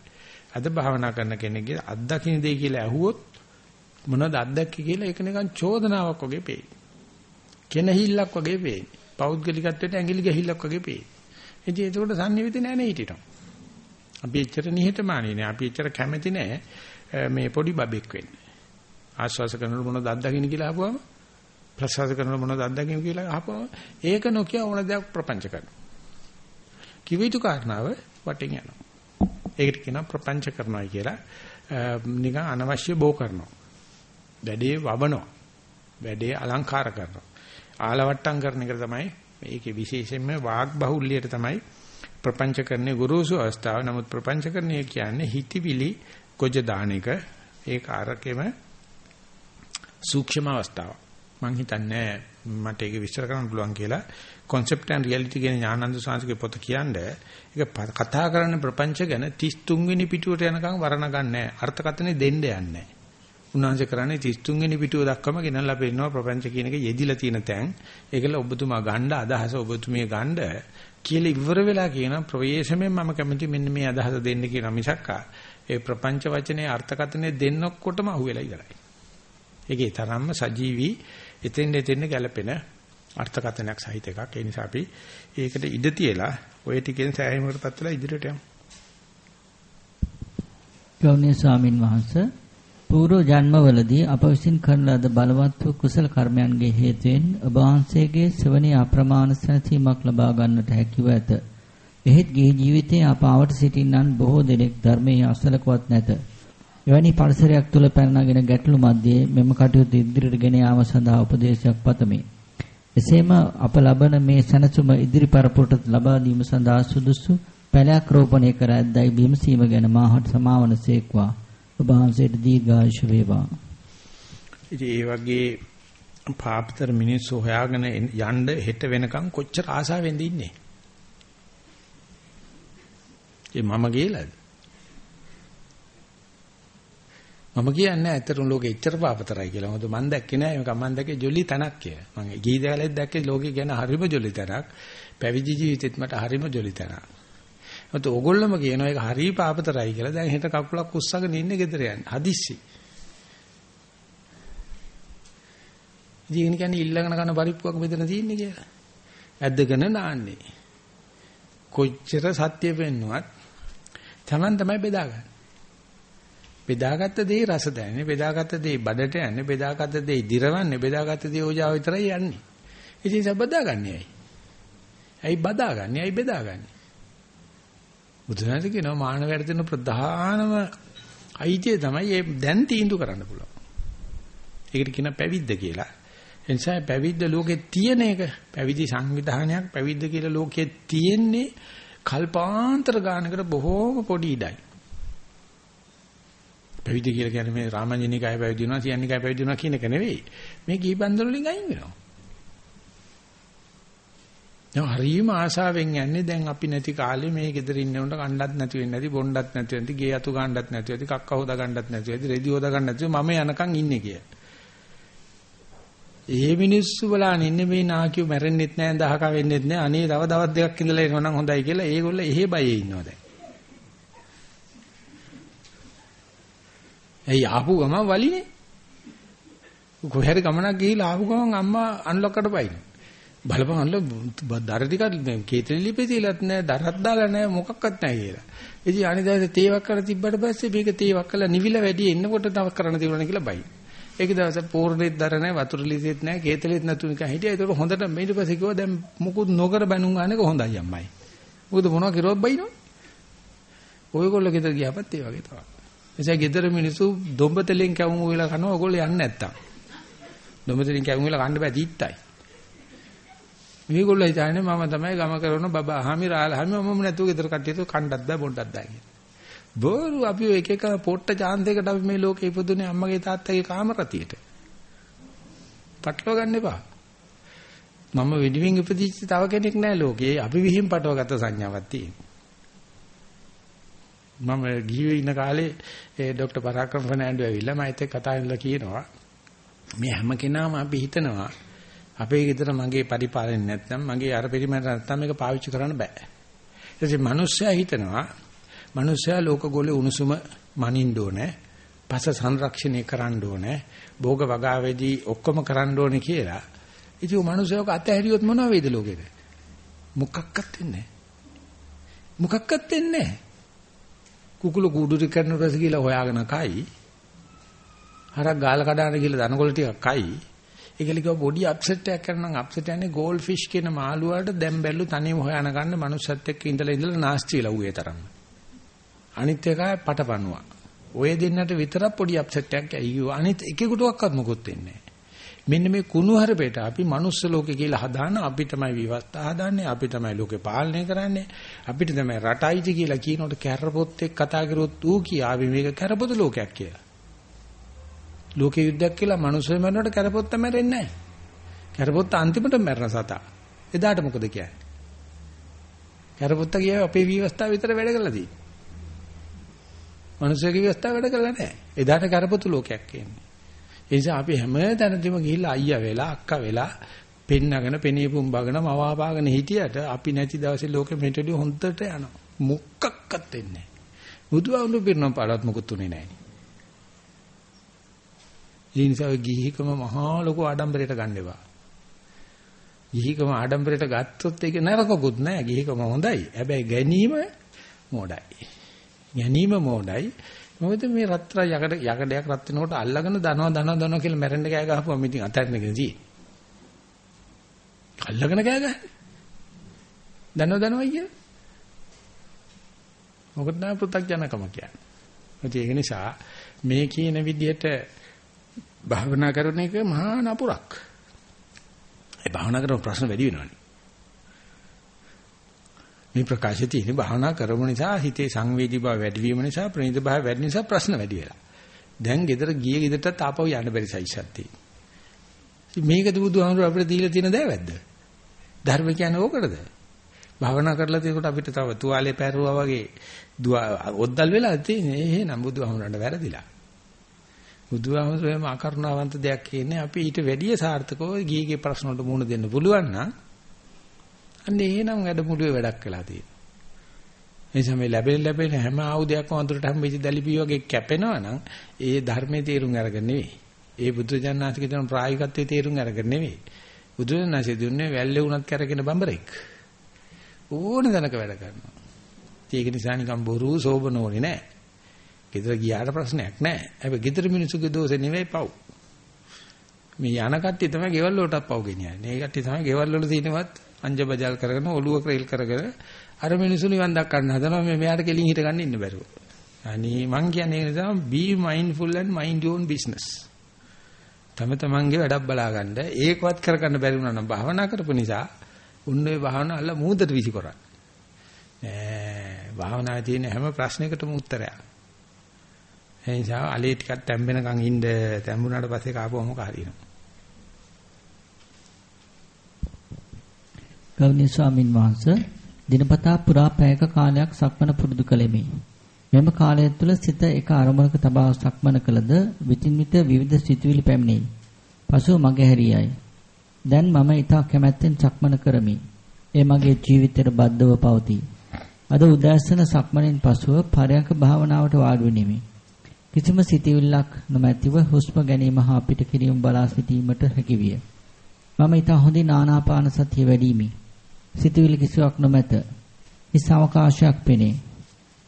අද භාවනා කරන කෙනෙක්ගේ අත්දකින්න දෙය කියලා ඇහුවොත් මොනවද අත්දැක්කේ කියලා ඒක නිකන් චෝදනාවක් වගේ පේයි. කෙනහිල්ලක් වගේ පේන්නේ. පෞද්ගලිකත්වයට ඇඟිලි ගහිල්ලක් වගේ පේන්නේ. ඉතින් ඒකට sannivedana නැහැ නේ හිටිනවා. අපි එච්චර නිහතමානී නෑ. අපි එච්චර කැමති නෑ මේ පොඩි බබෙක් වෙන්න. ආශ්වාස කරනකොට මොනවද අත්දකින්න කියලා අහපුවම ප්‍රසවාස කරනකොට මොනවද අත්දකින්න කියලා අහපුවම ඒක නොකිය ඕන දෙයක් ප්‍රපංච කරනවා. කිවිතු කාරණාව වටින් යනවා. ඒකට කියනවා ප්‍රපංච කරනවා කියලා. නිකන් අනවශ්‍ය බෝ කරනවා. වැඩේ වවනවා. වැඩේ අලංකාර කරනවා. ආලවට්ටම් කරන එක තමයි මේකේ විශේෂයෙන්ම වාග් බහුල්‍යයට තමයි ප්‍රපංචකරණේ ගුරුසු අවස්ථාව. නමුත් ප්‍රපංචකරණය කියන්නේ හිතවිලි කොජ දාන එක ඒක අරකෙම සූක්ෂම අවස්ථාව. මම හිතන්නේ මට ඒක විස්තර කරන්න පුළුවන් කියලා concept and reality කියන ඥානන්ද සාංශිකේ පොත කියන්නේ ඒක කතා කරන්න ප්‍රපංච ගැන 33 වෙනි පිටුවට යනකම් වර්ණ ගන්නෑ අර්ථකථනෙ දෙන්න යන්නේ උන්වහන්සේ කරන්නේ 33 වෙනි පිටුව දක්වාම ගෙනල්ලා පෙන්නනවා ප්‍රපංච කියන එක යෙදිලා තියෙන තැන්. ඒකල ඔබතුමා ගණ්ඩ අදහස ඔබතුමිය ගණ්ඩ කියලා ඉවර වෙලා කියන ප්‍රවේශමෙන් මම කැමති මෙන්න මේ අදහස දෙන්න කියන මිසක්කා ඒ ප්‍රපංච වචනේ අර්ථකථනය දෙන්නකොටම අහුවෙලා ඉවරයි. ඒකේ තරම්ම සජීවී එතෙන් එතෙන් ගැලපෙන අර්ථකථනයක් සහිත එකක්. ඒ නිසා අපි ඒකට ඉඩ තියලා ඔය ටිකෙන් සෑහීමකටපත් වෙලා ඉදිරියට යමු.
ගෞණීය ස්වාමින් වහන්සේ පූර්ව ජන්මවලදී අප විසින් කරන ලද බලවත් වූ කුසල කර්මයන්ගේ හේතුවෙන් ඔබ වහන්සේගේ ශ්‍රවණී අප්‍රමාණ සැනසීමක් ලබා ගන්නට හැකිව ඇත. එහෙත් ගේ ජීවිතයේ අපාවට සිටින්නන් බොහෝ දෙනෙක් ධර්මයේ අසලකවත් නැත. එවැනි පරිසරයක් තුල පැනනගෙන ගැටලු මැද්දේ මෙම කටයුතු ඉදිරියට ගෙන යාම සඳහා උපදේශයක් පතමි. එසේම අප ලබන මේ සැනසුම ඉදිරි පරපුරට ලබා දීම සඳහා සුදුසු පැලයක් රෝපණය කර ඇද්දයි බිමසීම ගැන මාහට සමාවනසේක්වා. ඔබ වහන්සේට දීර්ඝායුෂ වේවා.
ඉතින් ඒ වගේ පාපතර මිනිස්සු හොයාගෙන යන්න හෙට වෙනකන් කොච්චර ආසාවෙන්ද ඉන්නේ? ඒ මම ගියලාද? මම කියන්නේ ඇත්තටම ලෝකෙ එච්චර පාපතරයි කියලා. මොකද මම දැක්කේ නෑ මේක මම දැක්කේ ජොලි තනක් කියලා. මම ගිහි දකලෙත් දැක්කේ ලෝකෙ ගැන හරිම ජොලි තනක්. පැවිදි ජීවිතෙත් මට හරිම ජොලි තනක්. මත ඕගොල්ලොම කියනවා ඒක හරි පාපතරයි කියලා. දැන් හෙට කකුලක් උස්සගෙන ඉන්නේ ගෙදර යන්නේ. හදිස්සි. ඉතින් කියන්නේ ඊළඟන කන පරිප්පුවක් මෙතන තියෙන්නේ කියලා. ඇද්දගෙන නාන්නේ. කොච්චර සත්‍ය වෙන්නුවත් Taman තමයි බෙදාගන්නේ. බෙදාගත්ත දේ රස දැනෙන්නේ, බෙදාගත්ත දේ බඩට යන්නේ, බෙදාගත්ත දේ දිරවන්නේ, බෙදාගත්ත දේ ඕජාව විතරයි යන්නේ. ඉතින් ඒක බදාගන්නේ ඇයි? ඇයි බදාගන්නේ? ඇයි බෙදාගන්නේ? බුදුසසුන කියනවා මානවයට දෙන ප්‍රධානම අයිතිය තමයි මේ දැන් තීන්දුව කරන්න පුළුවන්. ඒකට කියන පැවිද්ද කියලා. ඒ නිසා පැවිද්ද ලෝකේ තියෙන එක පැවිදි සංවිධානයක් පැවිද්ද කියලා ලෝකයේ තියෙන්නේ කල්පාන්තර ගානකට බොහෝම පොඩි ඉඩයි. පැවිදි කියලා කියන්නේ මේ රාමඤ්ඤනිකය පැවිදි වෙනවා, සියන්නිකය පැවිදි වෙනවා කියන එක නෙවෙයි. මේ ගිහි බන්දර වලින් අයින් වෙනවා. දැන් හරිම ආශාවෙන් යන්නේ දැන් අපි නැති කාලේ මේ ගෙදර ඉන්න උන්ට කණ්ඩත් නැති වෙන්නේ නැති බොණ්ඩත් නැති වෙන්නේ ගේ අතු ගන්නත් නැති වෙති කක්ක හොදා ගන්නත් නැති වෙති රෙදි හොදා ගන්න නැති මම යනකම් ඉන්නේ කිය. ඒ මිනිස්සු බලන්න ඉන්නේ මේ නාකියෝ මැරෙන්නෙත් නැහැ දහක වෙන්නෙත් නැහැ අනේ තව දවස් දෙකක් ඉඳලා එනවනම් හොඳයි කියලා ඒගොල්ලෝ එහෙ බයේ ඉන්නවා දැන්. එයි ආපු ගම වලිනේ. කොහේරි ගමනක් ගිහිල්ලා ආපු ගමන් අම්මා අන්ලොක්කට පයින්. බලපං දර ටිකක් කේතන ලිපෙතිලත් නැහැ දරක් දාලා නැහැ මොකක්වත් නැහැ කියලා. ඉතින් අනිදාසේ තේවක් කරලා තිබ්බට පස්සේ මේක තේවක් කළා නිවිල වැඩි එන්නකොට තව කරන්න තිබුණා කියලා බයි. ඒක දවසේ පෝරණෙත් දර නැහැ වතුර ලිසෙත් නැහැ කේතලෙත් නැතු නිකන් හිටියා. ඒක හොඳට ඊට පස්සේ කිව්වා දැන් මොකුත් නොකර බැනුම් ගන්නක හොඳයි අම්මයි. මොකද මොනවා කිරුවත් බයිනෝ. ඔයගොල්ලෝ ගෙදර ගියාපත් ඒ වගේ තමයි. එසේ ගෙදර මිනිස්සු දොඹතලෙන් කැවුම් වෙලා කනවා ඔයගොල්ලෝ යන්නේ නැත්තම්. දොඹතලෙන් කැවුම් වෙලා කන්න බෑ දීත්තයි. මේගොල්ලෝ හිතන්නේ මම තමයි ගම කරන බබා හාමි රාලහාමි මම නැතුව ගෙදර කට්ටියතු කණ්ඩක් බෑ බොණ්ඩක් බෑ කියන. බෝරු අපි එක එක පොට්ට chance අපි මේ ලෝකේ ඉපදුනේ අම්මගේ තාත්තගේ කාමරතියට. පටලව ගන්න එපා. මම වෙඩිමින් ඉපදිච්ච තව කෙනෙක් නැහැ ලෝකේ. අපි විහිං පටවගත්ත සංඥාවක් තියෙනවා. මම ගිහිවේ ඉන්න කාලේ ඒ ડોક્ટર පරාක්‍රම ෆර්නෑන්ඩෝ ඇවිල්ලා මම ඒත් කතා කරලා කියනවා මේ හැම කෙනාම අපි හිතනවා අපේ ගෙදර මගේ පරිපාලනය නැත්නම් මගේ අර පරිමාණ නැත්නම් මේක පාවිච්චි කරන්න බෑ. ඊටසේ මිනිස්සයා හිතනවා මිනිස්සයා ලෝකගෝලේ උණුසුම මනින්න ඕනේ. පස සංරක්ෂණය කරන්න ඕනේ. භෝග වගාවේදී ඔක්කොම කරන්න ඕනේ කියලා. ඉතින් මිනිස්සයක අතහැරියොත් මොනව වේද ලෝකෙද? මොකක්වත් වෙන්නේ නැහැ. මොකක්වත් වෙන්නේ නැහැ. කුකුල කූඩුරි කරන රස කියලා හොයාගෙන කයි. හරක් ගාල කඩාන කියලා දනකොළ ටිකක් කයි. ඒකල කිව්ව බොඩි අප්සෙට් එකක් කරනම් අප්සෙට් යන්නේ ගෝල්ඩ් ෆිෂ් කියන මාළු වලට දැන් බැල්ලු තනියම හොයන ගන්න මනුස්සයත් එක්ක ඉඳලා ඉඳලා නාස්ති වෙලා ඌේ තරම්. අනිත් එක පටපණුවා. ඔය දෙන්නට විතරක් පොඩි අප්සෙට් එකක් ඇයි අනිත් එකෙකුටවත් මොකොත් වෙන්නේ මෙන්න මේ කුණු හරපේට අපි මනුස්ස ලෝකේ කියලා හදාන අපි තමයි විවස්ථා හදාන්නේ අපි තමයි ලෝකේ පාලනය කරන්නේ අපිට තමයි රටයිති කියලා කියනකොට කැරපොත් එක්ක කතා කරොත් ඌ කියාවි මේක කැරපොත ලෝකයක් කියලා ලෝක යුද්ධයක් කියලා මිනිස්සු මරනකොට කරපොත්ත මැරෙන්නේ නැහැ. කරපොත්ත අන්තිමට මැරෙන සතා. එදාට මොකද කියන්නේ? කරපොත්ත ගියා අපේ විවස්ථාව විතර වැඩ කරලා තියෙන්නේ. මිනිස්සුගේ විවස්ථාව වැඩ කරලා නැහැ. එදාට කරපොතු ලෝකයක් කියන්නේ. ඒ නිසා අපි හැම තැනදීම ගිහිල්ලා අයියා වෙලා අක්කා වෙලා පෙන්නගෙන පෙනී පුම්බගෙන මවාපාගෙන හිටියට අපි නැති දවසේ ලෝකෙ මෙතෙදි හොන්දට යනවා. මුක්කක්වත් වෙන්නේ නැහැ. බුදුහාමුදුරු පිරුණම් පාඩත් මොකුත් උනේ නැහැ. ඒ නිසා ඔය ගිහිකම මහා ලොකු ආඩම්බරයට ගන්න එපා. ගිහිකම ආඩම්බරයට ගත්තොත් ඒක නරකකුත් නෑ. ගිහිකම හොඳයි. හැබැයි ගැනීම මෝඩයි. ගැනීම මෝඩයි. මොකද මේ රත්තරන් යකඩ යකඩයක් රත් වෙනකොට අල්ලගෙන දනවා දනවා දනවා කියලා මැරෙන්න කෑ ගහපුවම ඉතින් අතහැරෙන්න කිසි. අල්ලගෙන කෑ ගහන්නේ. දනවා දනවා කිය. මොකද නා පෘථග්ජනකම කියන්නේ. ඒක නිසා මේ කියන විදිහට භාවනා කරන එක මහා නපුරක්. ඒ භාවනා කරන ප්‍රශ්න වැඩි වෙනවනේ. මේ ප්‍රකාශය තියෙන භාවනා කරමු නිසා හිතේ සංවේදී බව වැඩි වීම නිසා ප්‍රණීත භාවය වැඩි නිසා ප්‍රශ්න වැඩි වෙලා. දැන් ගෙදර ගිය ගෙදරට ආපහු යන්න බැරි සයිසක් තියෙනවා. මේකද බුදුහාමුදුර අපිට දීලා තියෙන දෑවැද්ද? ධර්ම කියන්නේ ඕකටද? භාවනා කරලා තියෙනකොට අපිට තව තුවාලේ පැරුවා වගේ ඔද්දල් වෙලා තියෙන්නේ. එහෙනම් බුදුහාමුදුරන්ට වැරදිලා. බුදුහාමුදුරේම අකරුණාවන්ත දෙයක් කියන්නේ අපි ඊට වැඩිය සාර්ථකව ගිහිගේ ප්‍රශ්න වලට මුහුණ දෙන්න පුළුවන් නම් අන්න එහෙනම් වැඩමුළුවේ වැඩක් වෙලා තියෙනවා. එනිසා මේ ලැබෙන ලැබෙන හැම ආයුධයක්ම වඳුරට හම්බෙච්ච දැලිපිය වගේ කැපෙනවා නම් ඒ ධර්මයේ තේරුම් අරගෙන නෙවෙයි. ඒ බුදුජානනාථ කියන ප්‍රායෝගිකත්වයේ තේරුම් අරගෙන නෙවෙයි. බුදුරණාහි දුන්නේ වැල්ලේ උනත් කරගෙන බඹරෙක්. ඕන දනක වැඩ කරනවා. ඒක නිසා නිකන් බොරු සෝබන ඕනේ නෑ. ගෙදර ගියාට ප්‍රශ්නයක් නෑ. හැබැයි ගෙදර මිනිස්සුගේ දෝෂේ නෙවෙයි පව්. මේ යන කට්ටිය තමයි ගෙවල් වලටත් පව් ගෙනියන්නේ. ඒ කට්ටිය තමයි ගෙවල් වල තියෙනවත් අංජබජල් කරගෙන ඔළුව ක්‍රේල් කරගෙන අර මිනිස්සු නිවන් දක්වන්න හදනවා මේ මෙයාට කෙලින් හිට ගන්න ඉන්න බැරුව. අනේ මං කියන්නේ ඒ නිසා be mindful and mind your own business. තම තමන්ගේ වැඩක් බලාගන්න ඒකවත් කරගන්න බැරි වුණා නම් භාවනා කරපු නිසා උන්නේ භාවනා අල්ල මූදට විසි කරා. ඈ භාවනාවේ තියෙන හැම ප්‍රශ්නයකටම උත්තරයක්. ඒ නිසා අලේ ටිකක් තැම්බෙනකන් ඉන්න තැම්බුණාට පස්සේ කාපුවම කාරිනවා.
ගෞරවනීය ස්වාමින් වහන්සේ දිනපතා පුරා පැයක කාලයක් සක්මන පුරුදු කළෙමි. මෙම කාලය තුළ සිත එක අරමුණක තබා සක්මන කළද විචින් විත විවිධ සිතුවිලි පැමිණෙයි. පසුව මගේ හැරියයි. දැන් මම ඊට කැමැත්තෙන් සක්මන කරමි. ඒ මගේ ජීවිතයට බද්ධව පවතී. අද උදෑසන සක්මණෙන් පසුව පරයන්ක භාවනාවට වාඩි වෙනිමි. කිසිම සිතවිල්ලක් නොමැතිව හුස්ම ගැනීම හා පිට කිරීම බලා සිටීමට හැකියිය. මම ඊට හොඳින් ආනාපාන සතිය වැඩිමි. සිතවිලි කිසිවක් නොමැත. හිස් අවකාශයක් පෙනේ.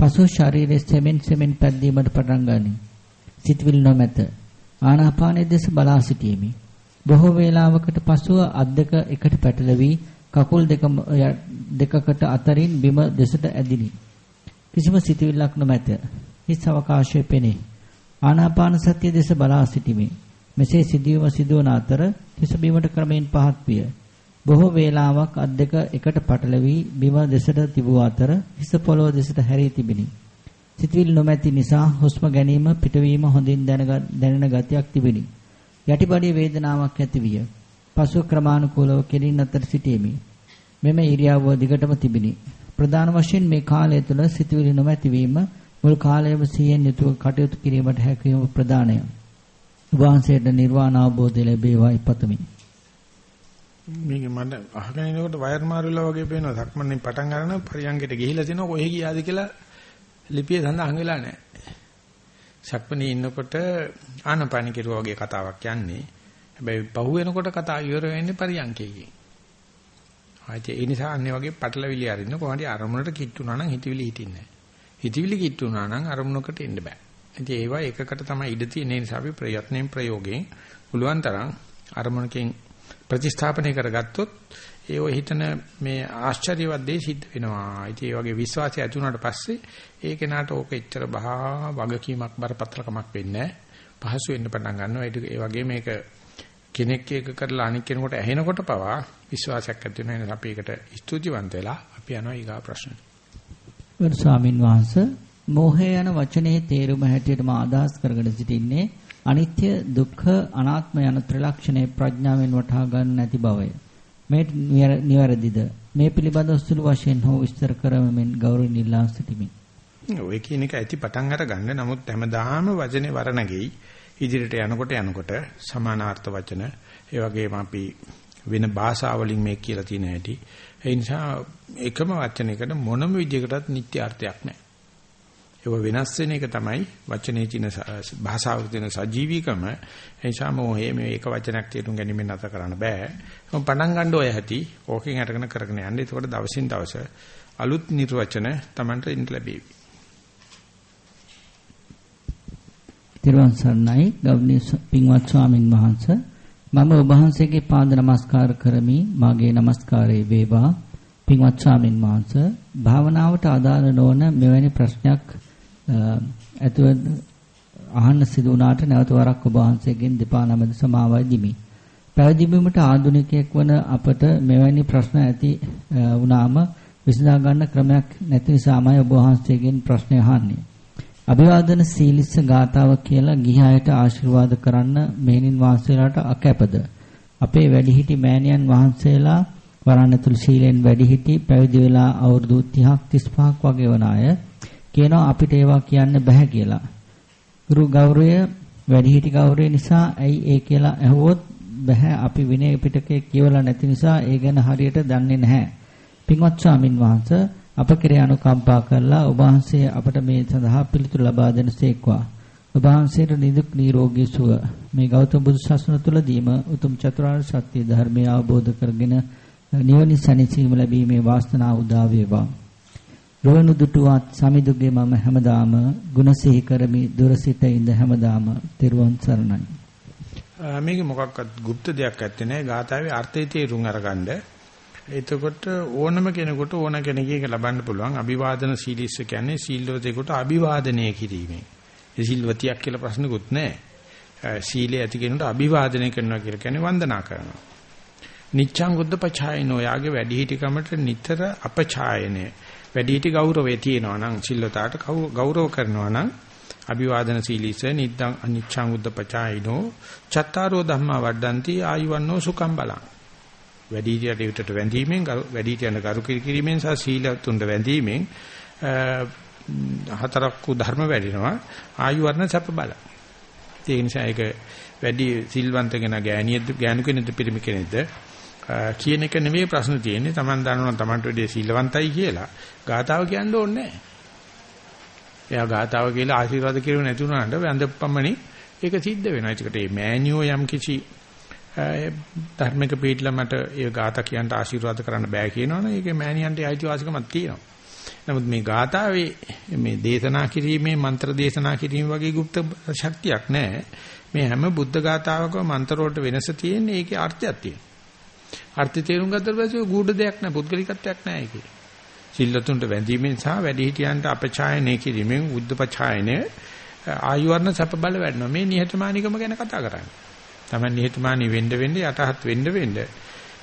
පසු ශරීරයේ සෙමෙන් සෙමෙන් පැද්දීමට පටන් ගනී. සිතවිලි නොමැත. ආනාපානයේ දෙස බලා සිටීමි. බොහෝ වේලාවකට පසුව අත් දෙක එකට පැටලවි කකුල් දෙක දෙකකට අතරින් බිම දෙසට ඇදිනි. කිසිම සිතවිල්ලක් නොමැත. හිස් අවකාශයේ පෙනේ. ආනාපාන සතිය දෙස බලා සිටිමි. මෙසේ සිදුවීම සිදුවන අතර හිස බිමට ක්‍රමයෙන් පහත් විය. බොහෝ වේලාවක් අත් දෙක එකට පටලවි බිම දෙසට තිබූ අතර හිස පොළොව දෙසට හැරී තිබිනි. සිතවිලි නොමැති නිසා හුස්ම ගැනීම පිටවීම හොඳින් දැනෙන ගතියක් තිබිනි. යටිබඩේ වේදනාවක් ඇති විය. පසුව ක්‍රමානුකූලව කෙලින් අතර සිටීමි. මෙම ඉරියව්ව දිගටම තිබිනි. ප්‍රධාන වශයෙන් මේ කාලය තුළ සිතවිලි නොමැති වීම මුල් කාලයේම සියෙන් යුතුව කටයුතු කිරීමට හැකියම ප්‍රධානය. වහන්සේට නිර්වාණ අවබෝධය ලැබේවායි පතමි.
මේක මට අහගෙන ඉනකොට වයර් මාරුලා වගේ පේනවා. සක්මන්නේ පටන් ගන්න පරියංගයට ගිහිලා තිනවා කොහෙ ගියාද කියලා ලිපියේ සඳහන් වෙලා නැහැ. සක්මනේ ඉන්නකොට ආනපාන කෙරුවා වගේ කතාවක් යන්නේ. හැබැයි පහු වෙනකොට කතාව ඉවර වෙන්නේ පරියංකේකින්. ආයේ ඒ නිසා අන්නේ වගේ පටලවිලි අරින්න කොහොමද අරමුණට කිට්ටුනා නම් හිතවිලි හිටින්නේ නැහැ. හිතවිලි කිට්ටුනා නම් අරමුණකට එන්න බෑ. ඉතින් ඒවා එකකට තමයි ඉඩ තියෙන නිසා අපි ප්‍රයත්නෙන් ප්‍රයෝගයෙන් පුළුවන් තරම් අරමුණකින් ප්‍රතිස්ථාපනය කරගත්තොත් ඒ ඔය හිතන මේ ආශ්චර්යවත් දේ සිද්ධ වෙනවා. ඉතින් ඒ වගේ විශ්වාසය ඇති වුණාට පස්සේ ඒ කෙනාට ඕක එච්චර බහා වගකීමක් බරපතලකමක් වෙන්නේ නැහැ. පහසු වෙන්න පටන් ගන්නවා. ඒ වගේ මේක කෙනෙක් එක කරලා අනික් කෙනෙකුට ඇහෙනකොට පවා විශ්වාසයක් ඇති වෙන නිසා අපි ඒකට ස්තුතිවන්ත වෙලා අපි යනවා ඊගා ප්‍රශ්න.
ගරු ස්වාමින් වහන්සේ මෝහය යන වචනේ තේරුම හැටියට මා අදහස් කරගෙන සිටින්නේ අනිත්‍ය දුක්ඛ අනාත්ම යන ත්‍රිලක්ෂණය ප්‍රඥාවෙන් වටහා ගන්න නැති බවය. මේ නිවැරදිද? මේ පිළිබඳව සුළු වශයෙන් හෝ විස්තර කරමින් ගෞරවයෙන් ඉල්ලා සිටිමි.
ඔය කියන එක ඇති පටන් අරගන්න. නමුත් හැමදාම වචනේ වරණගෙයි ඉදිරියට යනකොට යනකොට සමානාර්ථ වචන ඒ වගේම අපි වෙන භාෂාවලින් මේක කියලා තියෙන හැටි ඒ නිසා එකම වචනයකට මොනම විදිහකටත් නිත්‍ය අර්ථයක් නැහැ. ඒක වෙනස් වෙන එක තමයි වචනේ තියෙන භාෂාවක තියෙන සජීවීකම. ඒ නිසා මොහේ මේ එක වචනයක් තේරුම් ගැනීම නැත කරන්න බෑ. මම පණන් ගන්න ඔය හැටි ඕකෙන් අරගෙන කරගෙන යන්න. එතකොට දවසින් දවස අලුත් නිර්වචන Tamanට ඉන්න ලැබෙවි.
තිරුවන් සරණයි ගෞරවනීය පින්වත් ස්වාමින් වහන්සේ මම ඔබ වහන්සේගේ පාද නමස්කාර කරමි මාගේ নমස්කාරය වේවා පින්වත් ස්වාමින් වහන්සේ භාවනාවට අදාළ නොවන මෙවැනි ප්‍රශ්නයක් ඇතුව අහන්න සිදු වුණාට නැවත වරක් ඔබ වහන්සේගෙන් දෙපා නමද සමාවයි දිමි. පැවිදි වීමට ආධුනිකයෙක් වන අපට මෙවැනි ප්‍රශ්න ඇති වුණාම විසඳා ගන්න ක්‍රමයක් නැති නිසාමයි ඔබ වහන්සේගෙන් ප්‍රශ්න අහන්නේ. අභිවාදන සීලිස්ස ගාතාව කියලා ගිහි අයට ආශිර්වාද කරන්න මෙහෙණින් වහන්සේලාට අකැපද. අපේ වැඩිහිටි මෑණියන් වහන්සේලා වරණතුල් ශීලෙන් වැඩිහිටි පැවිදි වෙලා අවුරුදු 30ක් 35ක් වගේ වන අය කියනවා අපිට ඒවා කියන්න බෑ කියලා. ගුරු ගෞරවය වැඩිහිටි ගෞරවය නිසා ඇයි ඒ කියලා ඇහුවොත් බෑ අපි විනය පිටකේ කියවලා නැති නිසා ඒ ගැන හරියට දන්නේ නැහැ. පින්වත් ස්වාමින් වහන්සේ අප කෙරේ අනුකම්පා කරලා ඔබ වහන්සේ අපට මේ සඳහා පිළිතුරු ලබා දෙන සේක්වා. ඔබ වහන්සේට නිදුක් නිරෝගී සුව මේ ගෞතම බුදු සසුන තුලදීම උතුම් චතුරාර්ය සත්‍ය ධර්මය අවබෝධ කරගෙන නිවන සැනසීම ලැබීමේ වාසනාව උදා වේවා. රෝණු දුටුවත් සමිදුගේ මම හැමදාම ගුණසිහි කරමි දුර සිට ඉඳ හැමදාම තෙරුවන් සරණයි.
මේක මොකක්වත් গুপ্ত දෙයක් ඇත්තේ නැහැ. ගාථාවේ අර්ථය තේරුම් අරගන්න. එතකොට ඕනම කෙනෙකුට ඕන කෙනෙක්ගේ ලබන්න පුළුවන්. අභිවාදන සීලිස්ස කියන්නේ සීලවතෙකුට අභිවාදනය කිරීමෙන්. ඒ සීල්වතියක් කියලා ප්‍රශ්නකුත් නැහැ. සීලය ඇති කෙනෙකුට අභිවාදනය කරනවා කියලා කියන්නේ වන්දනා කරනවා. නිච්ඡං බුද්ධ පචායනෝ යාගේ වැඩිහිටිකමට නිතර අපචායනය වැඩිහිටි ගෞරවය තියෙනවා නම් සිල්වතාවට ගෞරව කරනවා නම් අභිවාදන සීලීස නිද්දං අනිච්ඡං බුද්ධ පචායනෝ චත්තාරෝ ධම්මා වඩ්ඩಂತಿ ආයුවන්නෝ සුඛම් බලං වැඩිහිටියට විතට වැඳීමෙන් වැඩිහිටියන කරු කිරීමෙන් සහ සීල තුන්ද වැඳීමෙන් හතරක් වූ ධර්ම වැඩිනවා ආයු වර්ණ සැප බල. ඒ නිසා ඒක වැඩි සිල්වන්ත කෙනා ගෑණියෙක්ද ගෑනු කෙනෙක්ද පිරිමි කෙනෙක්ද කියන එක නෙමෙයි ප්‍රශ්න තියෙන්නේ. Taman දන්නවා Tamanට වැඩි සීලවන්තයි කියලා. ගාතාව කියන්න ඕනේ නැහැ. එයා ගාතාව කියලා ආශිර්වාද කිරුව නැති වුණාට වැඳපමණි ඒක සිද්ධ වෙනවා. ඒකට මේ මෑනියෝ යම් කිසි ධර්මික පිටලා මට ඒ ගාථා කියන්න ආශිර්වාද කරන්න බෑ කියනවනේ ඒකේ මෑණියන්ට අයිතිවාසිකමක් තියෙනවා. නමුත් මේ ගාථාවේ මේ දේශනා කිරීමේ මන්ත්‍ර දේශනා කිරීම වගේ গুপ্ত ශක්තියක් නැහැ. මේ හැම බුද්ධ ගාථාවකම මන්ත්‍ර වලට වෙනස තියෙන්නේ ඒකේ අර්ථයක් තියෙනවා. අර්ථය තේරුම් ගත්තට පස්සේ ගුඩ දෙයක් නැහැ පුද්ගලිකත්වයක් නැහැ ඒකේ. සිල්ලතුන්ට වැඳීමෙන් සහ වැඩිහිටියන්ට අපචායනය කිරීමෙන් උද්දපචායනය ආයුර්ණ සැප බල වැඩනවා. මේ නිහතමානීකම ගැන කතා කරන්නේ. තමයි නිහතමානී වෙන්න වෙන්න යටහත් වෙන්න වෙන්න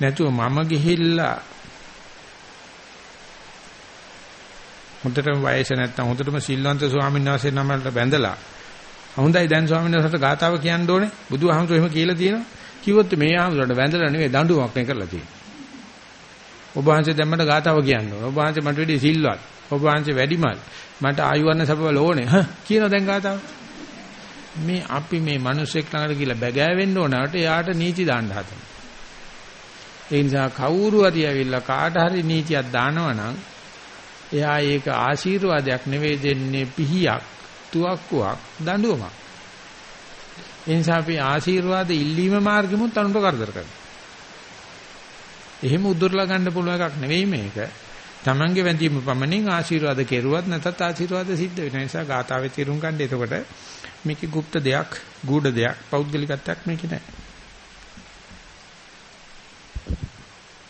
නැතුව මම ගිහිල්ලා හොඳටම වයස නැත්තම් හොඳටම සිල්වන්ත ස්වාමීන් වහන්සේ නමකට බැඳලා හොඳයි දැන් ස්වාමීන් වහන්සේට ගාතාව කියන්න ඕනේ බුදුහාමුදුරුවෝ එහෙම කියලා තියෙනවා කිව්වොත් මේ ආමතුරට වැඳලා නෙවෙයි දඬුවමක් නේ කරලා තියෙන්නේ. ඔබ වහන්සේ දැම්මට ගාතාව කියන්න ඕන. ඔබ වහන්සේ මට වැඩි සිල්වත්. ඔබ වහන්සේ වැඩිමල්. මට ආයුර්ණ සබවල ඕනේ. හා කියනවා දැන් ගාතාව. මේ අපි මේ මිනිස්සෙක් ළඟට ගිහලා බැගෑවෙන්න ඕනකට එයාට නීති දාන්න හදන. ඒ නිසා කවුරු හරි ඇවිල්ලා කාට හරි නීතියක් දානවනම් එයා ඒක ආශිර්වාදයක් නෙවෙයි දෙන්නේ පිහියක්, තුවක්කුවක්, දඬුවමක්. ඒ නිසා අපි ආශිර්වාද ඉල්ලීම මාර්ගෙමුත් අනුන්ට කරදර කරනවා. එහෙම උදුරලා ගන්න පුළුවන් එකක් නෙවෙයි මේක. Tamange වැඳීම පමණින් ආශිර්වාද කෙරුවත් නැතත් ආශිර්වාද සිද්ධ වෙන නිසා ගාතාවේ තීරුම් ගන්න. එතකොට මේකේ গুপ্ত දෙයක්, ගූඪ දෙයක්, පෞද්ගලිකත්වයක් මේකේ නැහැ.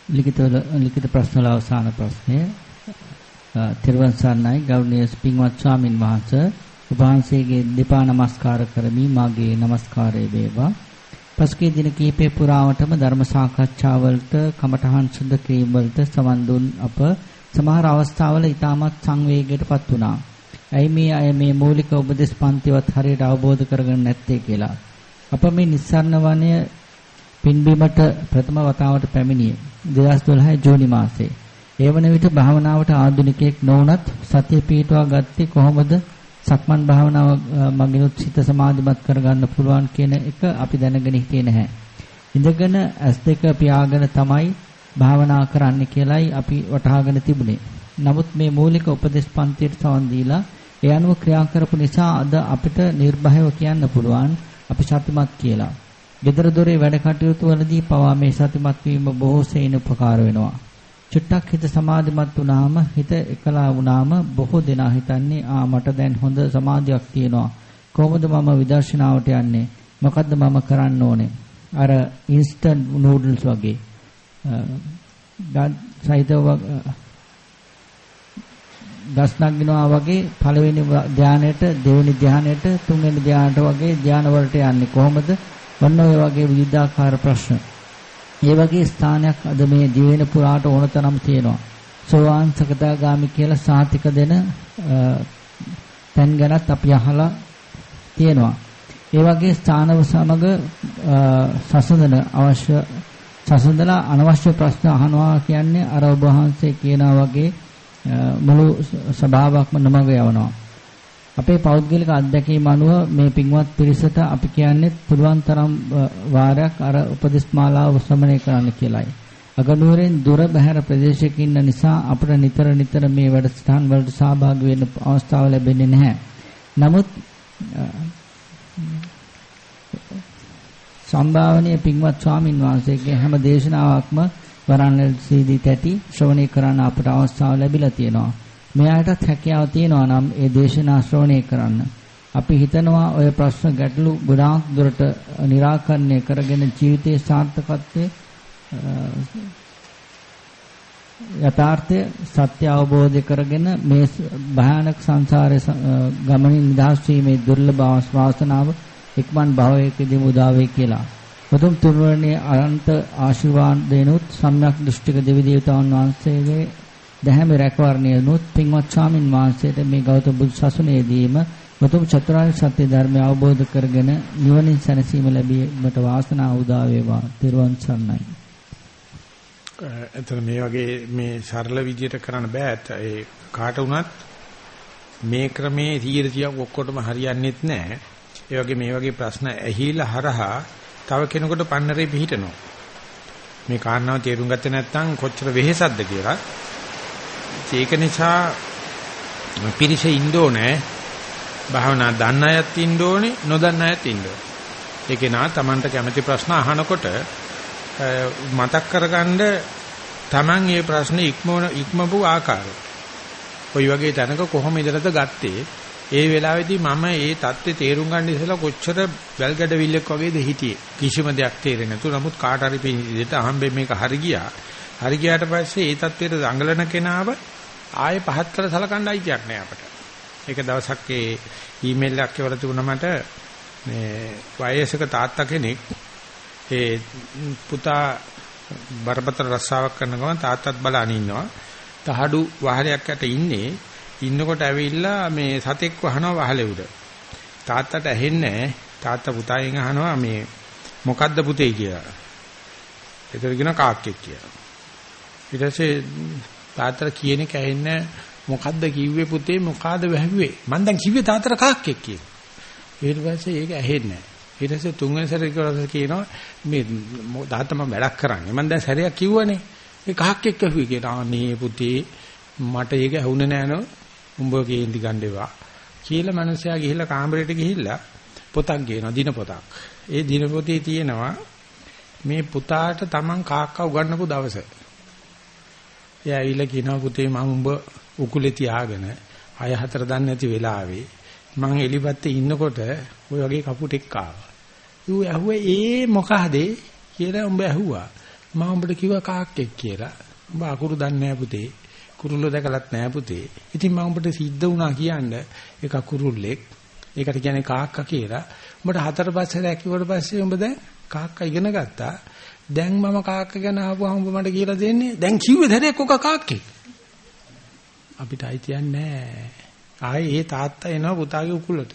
ලිඛිත ලිඛිත ප්‍රශ්න වල අවසාන ප්‍රශ්නය තිරුවන් සරණයි ගෞරවනීය පින්වත් ස්වාමින් වහන්සේ වහන්සේගේ දෙපා නමස්කාර කරමි මාගේ නමස්කාරය වේවා. පසුගිය දින කිහිපය පුරාවටම ධර්ම සාකච්ඡාවලට කමඨහන් සුද්ධ කිරීම වලට සවන් දුන් අප සමහර අවස්ථාවල ඊටමත් සංවේගයටපත් වුණා. ඇයි මේ අය මේ මූලික උපදේශ පන්තිවත් හරියට අවබෝධ කරගන්න නැත්තේ කියලා. අප මේ නිස්සාරණ වනය පින්බීමට ප්‍රථම වතාවට පැමිණියේ 2012 ජූනි මාසයේ. ඒ වන විට භාවනාවට ආධුනිකයෙක් නොවුනත් සතිය පිටවා ගත්තේ කොහොමද සක්මන් භාවනාව මගිනුත් සිත සමාධිමත් කරගන්න පුළුවන් කියන එක අපි දැනගෙන හිටියේ නැහැ. ඉඳගෙන S2 පියාගෙන තමයි භාවනා කරන්න කියලයි අපි වටහාගෙන තිබුණේ. නමුත් මේ මූලික උපදේශ පන්තියට සවන් දීලා ඒ අනුව ක්‍රියා කරපු නිසා අද අපිට නිර්භයව කියන්න පුළුවන් අපි සතුටුමත් කියලා. gedara dore වැඩ කටයුතු වලදී පවා මේ සතුටුමත් වීම බොහෝ සෙයින් උපකාර වෙනවා. චුට්ටක් හිත සමාධිමත් වුණාම හිත එකලා වුණාම බොහෝ දෙනා හිතන්නේ ආ මට දැන් හොඳ සමාධියක් තියෙනවා. කොහොමද මම විදර්ශනාවට යන්නේ? මොකද්ද මම කරන්න ඕනේ? අර ඉන්ස්ටන්ට් නූඩල්ස් වගේ සහිතව ගස් නගිනවා වගේ පළවෙනි ධානයට දෙවෙනි ධානයට තුන්වෙනි ධානයට වගේ ධාන වලට යන්නේ කොහොමද? වන්න ඔය වගේ විවිධාකාර ප්‍රශ්න. ඒ වගේ ස්ථානයක් අද මේ දිවෙන පුරාට ඕනතරම් තියෙනවා. සෝවාන් සකදාගාමි කියලා සාතික දෙන තැන් ගැනත් අපි අහලා තියෙනවා. ඒ වගේ ස්ථානව සමග සසඳන අවශ්‍ය සසඳලා අනවශ්‍ය ප්‍රශ්න අහනවා කියන්නේ අර ඔබ වහන්සේ කියනා වගේ මුළු ස්වභාවයක්ම නමග යවනවා. අපේ පෞද්ගලික අත්දැකීම් අනුව මේ පින්වත් පිරිසට අපි කියන්නේ පුළුවන් තරම් වාරයක් අර උපදේශමාලාව ශ්‍රවණය කරන්න කියලායි. අගනුවරෙන් දුර බැහැර ප්‍රදේශයක ඉන්න නිසා අපිට නිතර නිතර මේ වැඩසටහන් වලට සහභාගී වෙන්න අවස්ථාව ලැබෙන්නේ නැහැ. නමුත් සම්භාවනීය පින්වත් ස්වාමින් වහන්සේගේ හැම දේශනාවක්ම වරණසීදී තැටි ශ්‍රවණය කරන්න අපට අවස්ථාව ලැබිලා තියෙනවා. මෙයාටත් හැකියාව තියෙනවා නම් ඒ දේශනා ශ්‍රවණය කරන්න. අපි හිතනවා ඔය ප්‍රශ්න ගැටලු ගොඩාක් දුරට निराකරණය කරගෙන ජීවිතයේ සාර්ථකත්වයේ යථාර්ථය සත්‍ය අවබෝධ කරගෙන මේ භයානක සංසාරයේ ගමනින් නිදහස් වීමේ දුර්ලභ වාසනාව ඉක්මන් භවයකදී මුදා වේ කියලා. උතුම් තුන්වරණයේ අනන්ත ආශිර්වාද දෙනුත් සම්්‍යක් දෘෂ්ටික දෙවි දේවතාවුන් වහන්සේගේ දැහැමි රැකවරණයනුත් පින්වත් ස්වාමින් වහන්සේට මේ ගෞතම බුදු සසුනේදීම උතුම් චතුරාර්ය සත්‍ය ධර්මය අවබෝධ කරගෙන නිවනින් සැනසීම ලැබීමට වාසනාව උදා වේවා. ත්වන් සරණයි.
එතන මේ වගේ මේ සරල විදියට කරන්න බෑ. ඒ කාට වුණත් මේ ක්‍රමේ 100 ඔක්කොටම හරියන්නේත් නැහැ. ඒ වගේ මේ වගේ ප්‍රශ්න ඇහිලා හරහා තව කෙනෙකුට පන්නරේ පිහිටනවා. මේ කාරණාව තේරුම් ගත්තේ නැත්නම් කොච්චර වෙහෙසක්ද කියලා. ඒක නිසා පිරිස ඉන්න ඕනේ. භාවනා දන්න අයත් ඉන්න ඕනේ, නොදන්න අයත් ඉන්න ඕනේ. ඒකේ නා Tamanට කැමති ප්‍රශ්න අහනකොට මතක් කරගන්න Taman මේ ප්‍රශ්නේ ඉක්මවන ඉක්මපු ආකාරය. කොයි වගේ තැනක කොහොම ඉඳලාද ගත්තේ ඒ වෙලාවේදී මම ඒ தත්ත්වේ තේරුම් ගන්න ඉස්සෙල්ලා කොච්චර වැල්ගඩවිල්ලක් වගේද හිටියේ. කිසිම දෙයක් තේරෙන්නේ නැතු නමුත් කාට හරි පිළිදෙට අහම්බෙන් මේක හරි ගියා. හරි ගියාට පස්සේ ඒ தත්ත්වයට දඟලන කෙනාව ආයේ පහත් කර සලකන්න අයිතියක් නෑ අපට. ඒක දවසක් ඒ ඊමේල් එකක් එවලා තිබුණා මට. මේ වයසක තාත්තා කෙනෙක් ඒ පුතා බරපතල රස්සාවක් කරන ගමන් තාත්තත් බලන ඉන්නවා. තහඩු වාහනයක් යට ඉන්නේ. ඉන්නකොට ඇවිල්ලා මේ සතෙක් වහනවා වහලේ උඩ. තාත්තට ඇහෙන්නේ තාත්තා පුතාගෙන් අහනවා මේ මොකද්ද පුතේ කියලා. ඒතර කියන කාක්කෙක් කියලා. ඊට පස්සේ තාත්තට කියන එක ඇහෙන්නේ මොකද්ද කිව්වේ පුතේ මොකාද වැහුවේ මං දැන් කිව්වේ තාත්තට කාක්කෙක් කියලා. ඊට පස්සේ ඒක ඇහෙන්නේ ඊට පස්සේ තුන්වෙනි සැරේ කියනවා මේ තාත්තා මම වැඩක් කරන්නේ මං දැන් සැරයක් කිව්වනේ ඒ කාක්කෙක් ඇහුවේ කියලා. අනේ පුතේ මට ඒක ඇහුනේ නෑ නෝ උඹ කේන්ති ගන්න එපා කියලා මනුස්සයා ගිහිල්ලා කාමරයට ගිහිල්ලා පොතක් ගේනවා දින පොතක්. ඒ දින පොතේ තියෙනවා මේ පුතාට Taman කාක්කා උගන්වපු දවස. එයා ඇවිල්ලා කියනවා පුතේ මම උඹ උකුලේ තියාගෙන අය හතර දන්නේ නැති වෙලාවේ මං එලිපත්තේ ඉන්නකොට ওই වගේ කපුටෙක් ආවා. ඌ ඇහුවේ ඒ මොකහද කියලා උඹ ඇහුවා. මම උඹට කිව්වා කාක්කෙක් කියලා. උඹ අකුරු දන්නේ නැහැ පුතේ. කුරුල්ල දැකලත් නෑ පුතේ. ඉතින් මම උඹට සිද්ධ වුණා කියන්නේ ඒක කුරුල්ලෙක්. ඒකට කියන්නේ කාක්කා කියලා. උඹට හතර පස්සේ රැකියුවට පස්සේ උඹ දැන් කාක්කා ඉගෙන ගත්තා. දැන් මම කාක්කා ගැන අහපුවම උඹ මට කියලා දෙන්නේ. දැන් කිව්වේ දැරේ කොක කාක්කේ. අපිට අයිතියක් නෑ. ආයේ ඒ තාත්තා එනවා පුතාගේ උකුලට.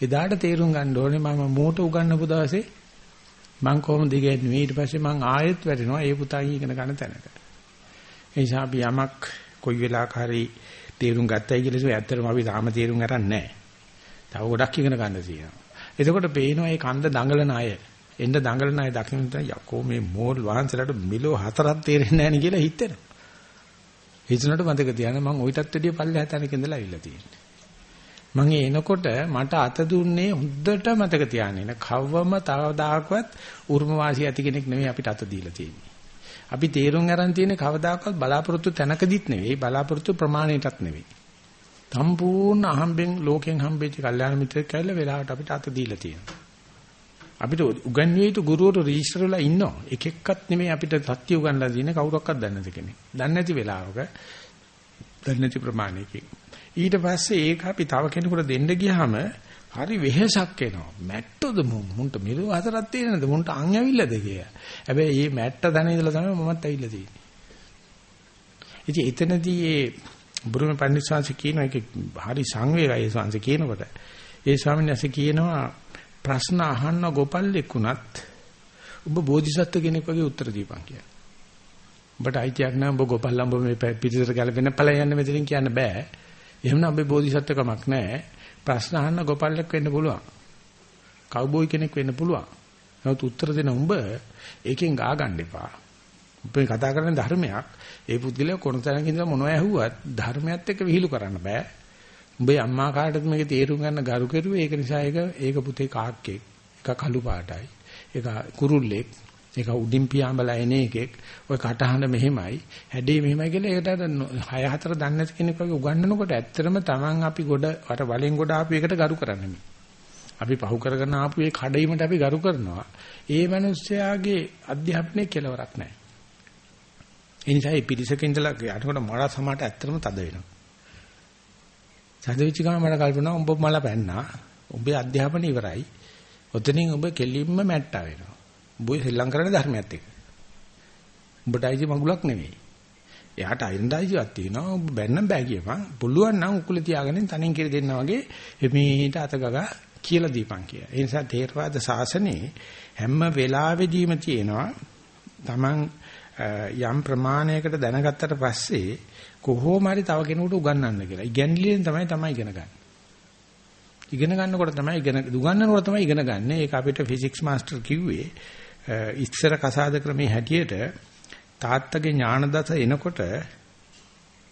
එදාට තේරුම් ගන්න ඕනේ මම මෝට උගන්නපු දවසේ මං කොහොමද ඉගෙනුවේ ඊට පස්සේ මං ආයෙත් වැටෙනවා ඒ පුතාගේ ඉගෙන ගන්න තැනට. ඒ නිසා අපි යමක් කොයි වෙලාවක හරි තේරුම් ගත්තයි කියලා කිව්ව ඇත්තටම අපි තාම තේරුම් ගන්න නැහැ. තව ගොඩක් ඉගෙන ගන්න තියෙනවා. එතකොට පේනවා මේ කන්ද දඟලන අය එන්න දඟලන අය දකින්න යකෝ මේ මෝල් වහන්සලට මිලෝ හතරක් තේරෙන්නේ නැහැ නේ කියලා හිතෙනවා. හිතනකොට මතක තියාගන්න මම ওইටත් වැඩිය පල්ලෙ හැතනක ඉඳලා අවිල්ලා තියෙන්නේ. මම එනකොට මට අත දුන්නේ හොද්දට මතක තියාගෙන ඉන්න කවවම තවදාකවත් උරුම වාසිය ඇති කෙනෙක් නෙමෙයි අපිට අත දීලා තියෙන්නේ. අපි තේරුම් අරන් තියෙන්නේ කවදාකවත් බලාපොරොත්තු තැනකදීත් නෙවෙයි බලාපොරොත්තු ප්‍රමාණයටත් නෙවෙයි. සම්පූර්ණ අහම්බෙන් ලෝකෙන් හම්බෙච්ච කල්යාණ මිත්‍රෙක් කියලා වෙලාවට අපිට අත දීලා තියෙනවා. අපිට උගන්විය යුතු ගුරුවරු රෙජිස්ටර් වෙලා ඉන්නවා. එක එක්කත් නෙමෙයි අපිට සත්‍ය උගන්ලා දෙන්නේ කවුරක්වත් දන්නේ නැති කෙනෙක්. දන්නේ නැති වෙලාවක දන්නේ නැති ප්‍රමාණයකින්. ඊට පස්සේ ඒක අපි තව කෙනෙකුට දෙන්න ගියාම හරි වෙහෙසක් එනවා. මැට්ටොද මුන් මුන්ට මිලෝ හතරක් තියෙනද මුන්ට අන් ඇවිල්ලාද කියලා. හැබැයි මේ මැට්ට තන ඉඳලා තමයි මමත් ඇවිල්ලා තියෙන්නේ. ඉතින් එතනදී ඒ බුරුම පන්සිංශ කියන එක හරි සංවේගයි සංස කියනකොට ඒ ස්වාමීන් වහන්සේ කියනවා ප්‍රශ්න අහන්න ගොපල්ලෙක් වුණත් ඔබ බෝධිසත්ව කෙනෙක් වගේ උත්තර දීපන් කියලා. ඔබට අයිතියක් නැහැ ඔබ ගොපල්ලා ඔබ මේ පිටිසර ගැලපෙන ඵලය යන්න මෙතනින් කියන්න බෑ. එහෙමනම් ඔබේ බෝධිසත්වකමක් නැහැ. ප්‍රශ්න අහන්න ගොපල්ලෙක් වෙන්න පුළුවන්. කව්බෝයි කෙනෙක් වෙන්න පුළුවන්. නමුත් උත්තර දෙන උඹ ඒකෙන් ගා ගන්න එපා. උඹ කතා කරන්නේ ධර්මයක්. ඒ පුද්ගලයා කොන තැනක ඉඳලා මොනව ඇහුවත් ධර්මයත් එක්ක විහිළු කරන්න බෑ. උඹේ අම්මා කාටද මේක තේරුම් ගන්න ගරු කෙරුවේ ඒක නිසා ඒක ඒක පුතේ කාක්කෙක්. එක කළු පාටයි. ඒක කුරුල්ලෙක්. ඒක උඩින් පියාඹලා එන එකෙක්. ඔය කටහඬ මෙහෙමයි. හැඩේ මෙහෙමයි කියලා ඒකට අර 6 4 දන්නේ නැති කෙනෙක් වගේ උගන්වනකොට ඇත්තටම Taman අපි ගොඩ අර වලින් ගොඩ ආපු එකට ගරු කරන්නේ. අපි පහු කරගෙන ආපු ඒ කඩයිමට අපි ගරු කරනවා. ඒ මිනිස්යාගේ අධ්‍යාපනයේ කෙලවරක් නැහැ. ඒ නිසා මේ පිරිසක ඉඳලා යනකොට මල සමාට ඇත්තටම තද වෙනවා. සදවිච්ච ගමන් මට කල්පනා උඹ මල පැන්නා. උඹේ අධ්‍යාපනය ඉවරයි. ඔතනින් ඔබ කෙලින්ම මැට්ටා වෙනවා. උඹ ශ්‍රී ලංකාවේ ධර්මයත් එක්ක. උඹට අයිති මගුලක් නෙවෙයි. එයාට අයින්දායිවක් තියෙනවා. ඔබ බැන්නම් බෑ කියපන්. පුළුවන් නම් උකුල තියාගෙන තනින් කියලා දෙන්නා වගේ එමෙහිට අතගගා කියලා දීපන් කියලා. ඒ නිසා තේරවාද ශාසනයේ හැම වෙලාවෙදීම තියෙනවා Taman යම් ප්‍රමාණයකට දැනගත්තට පස්සේ කොහොම හරි තව කෙනෙකුට උගන්වන්න කියලා. ඉගැන්ලියෙන් තමයි තමයි ඉගෙන ගන්න. ඉගෙන ගන්නකොට තමයි ඉගෙන උගන්වනකොට තමයි ඉගෙන ගන්න. ඒක අපිට ෆිසික්ස් මාස්ටර් කිව්වේ ඉස්සර කසාද ක්‍රමයේ හැටියට තාත්තගේ ඥානදත එනකොට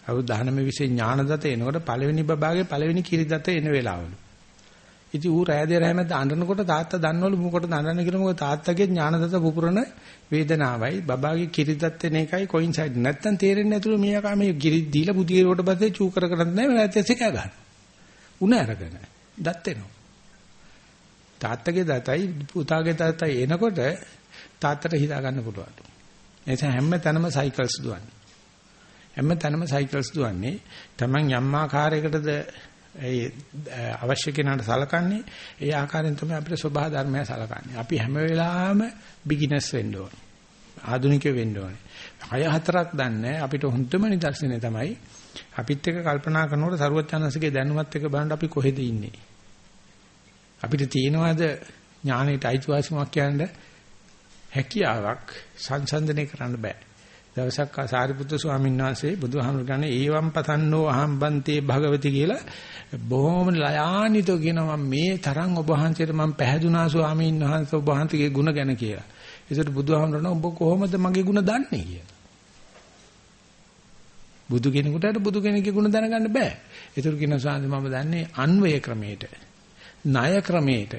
අවුරුදු 19 විසේ ඥානදත එනකොට පළවෙනි බබාගේ පළවෙනි කිරිදත එන වෙලාවලු. ඉතින් ඌ රෑදේ රැමැද්ද අඬනකොට තාත්තා දන්නවලු මොකටද අඬන්නේ කියලා මොකද තාත්තගේ ඥානදත පුපුරන වේදනාවයි බබාගේ කිරිදත් එන එකයි කොයින්සයිඩ් නැත්තම් තේරෙන්නේ නැතුළු මේකා මේ කිරි දීලා බුදියේකට පස්සේ චූ කර කරන්නේ නැහැ නැත්නම් එක ගන්න. උණ අරගෙන දත් එනවා. තාත්තගේ දතයි පුතාගේ දතයි එනකොට තාත්තට හිතා ගන්න පුළුවන්. එතන හැම තැනම සයිකල්ස් දුවන්නේ. හැම තැනම සයිකල්ස් දුවන්නේ. Taman යම් ආකාරයකටද ඒ අවශ්‍ය කෙනාට සලකන්නේ ඒ ආකාරයෙන් තමයි අපිට සබහා ධර්මය සලකන්නේ. අපි හැම වෙලාවෙම බිග්ිනර්ස් වෙන්න ඕනේ. ආධුනිකයෝ වෙන්න ඕනේ. හය හතරක් දන්නේ අපිට හොඳම නිදර්ශනය තමයි අපිත් එක්ක කල්පනා කරනකොට සරුවචනන්සේගේ දැනුමත් එක්ක බලන්න අපි කොහෙද ඉන්නේ. අපිට තියෙනවද ඥානෙට අයිතිවාසිකමක් කියන්න හැකියාවක් සංසන්දනය කරන්න බෑ. දවසක් සාරිපුත්‍ර ස්වාමීන් වහන්සේ බුදුහාමුදුරනේ ඒවම් පතන්නෝ අහම් බන්තේ භගවති කියලා බොහොම ලයානිතෝ කියනවා මේ තරම් ඔබ වහන්සේට මම පැහැදුනා ස්වාමීන් වහන්සේ ඔබ වහන්සේගේ ගුණ ගැන කියලා. ඒසට බුදුහාමුදුරනේ ඔබ කොහොමද මගේ ගුණ දන්නේ කියලා. බුදු කෙනෙකුට බුදු කෙනෙකුගේ ගුණ දැනගන්න බෑ. ඒතර කියන සාන්ති මම දන්නේ අන්වය ක්‍රමයට. ණය ක්‍රමයට.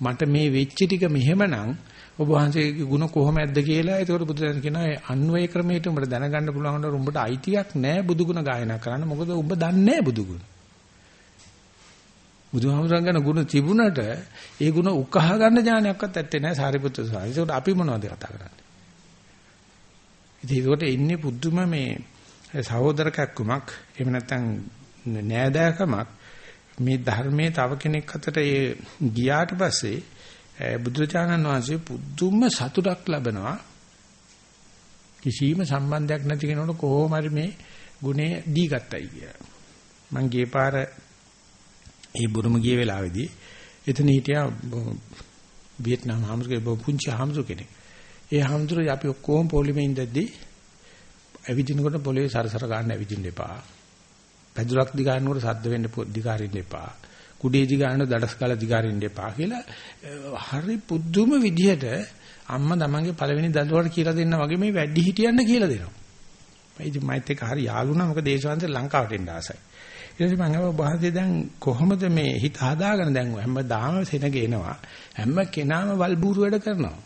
මට මේ වෙච්ච ටික මෙහෙමනම් ඔබ වහන්සේගේ ගුණ කොහොමද කියලා ඒකට බුදුදහම කියනවා ඒ අන්වය ක්‍රමයට උඹට දැනගන්න පුළුවන් උඹට උඹට අයිතියක් නැහැ බුදු ගුණ ගායනා කරන්න මොකද උඹ දන්නේ නැහැ බුදු ගුණ බුදුහාමුදුරන් ගැන ගුණ තිබුණට ඒ ගුණ උකහා ගන්න ඥානයක්වත් ඇත්තේ නැහැ සාරිපුත්‍ර ස්වාමීන් වහන්සේ. අපි මොනවද කතා කරන්නේ? ඉතින් ඒකට ඉන්නේ පුදුම මේ සහෝදරකක්කමක් එහෙම නැත්නම් නෑදෑකමක් මේ ධර්මයේ තව කෙනෙක් අතට ඒ ගියාට පස්සේ බුදුරජාණන් වහන්සේ පුදුම සතුටක් ලබනවා කිසිම සම්බන්ධයක් නැති කෙනෙකුට කොහොම හරි මේ ගුණේ දී ගත්තයි කියලා. මං ගියේ පාර ඒ බුරුම ගිය වෙලාවේදී එතන හිටියා වියට්නාම් හාමුදුරුවෝ පුංචි හාමුදුරුවෝ කෙනෙක්. ඒ හාමුදුරුවෝ අපි ඔක්කොම පොලිමේ ඉඳද්දී ඇවිදිනකොට පොළවේ සරසර ගන්න ඇවිදින්න එපා. පැදුලක් දිගානනකොට සද්ද වෙන්න දිගාරින්න එපා. කුඩේ දිගානන දඩස් ගාලා දිගාරින්න එපා කියලා හරි පුදුම විදිහට අම්මා තමන්ගේ පළවෙනි දරුවාට කියලා දෙන්න වගේ මේ වැඩි හිටියන්න කියලා දෙනවා. ඉතින් මයිත් එක්ක හරි යාළුනා මොකද දේශවංශ ලංකාවට එන්න ආසයි. ඊට පස්සේ මම අහුවා බාහිර දැන් කොහොමද මේ හිත හදාගෙන දැන් හැමදාම සෙනග එනවා. හැම කෙනාම වල්බూరు වැඩ කරනවා.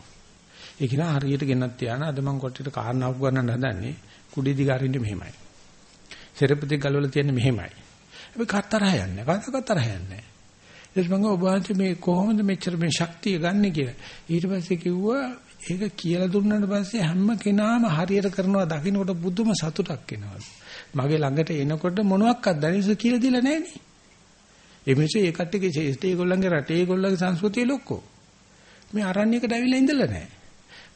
ඒ කෙනා හරියට ගෙනත් තියාන අද මම කොට්ටේට කාරණාවක් ගන්නන්න හදන්නේ කුඩි දිගාරින්න මෙහෙමයි. සෙරපති ගලවල තියෙන්නේ මෙහෙමයි. අපි කතරහ යන්නේ. කතා කතරහ යන්නේ. ඊට මම ඔබ වහන්සේ මේ කොහොමද මෙච්චර මේ ශක්තිය ගන්න කියලා. ඊට පස්සේ කිව්වා ඒක කියලා දුන්නාට පස්සේ හැම කෙනාම හරියට කරනවා දකින්නකොට බුදුම සතුටක් එනවා. මගේ ළඟට එනකොට මොනවත් දැනෙන්නේ කියලා දීලා නැහැ නේ. ඒ මිනිස්සු ඒ කට්ටියගේ ශේෂ්ඨ ඒගොල්ලන්ගේ රටේ ඒගොල්ලන්ගේ සංස්කෘතිය ලොක්කෝ. මේ අරණ්‍යයකට ඇවිල්ලා ඉඳලා නැහැ.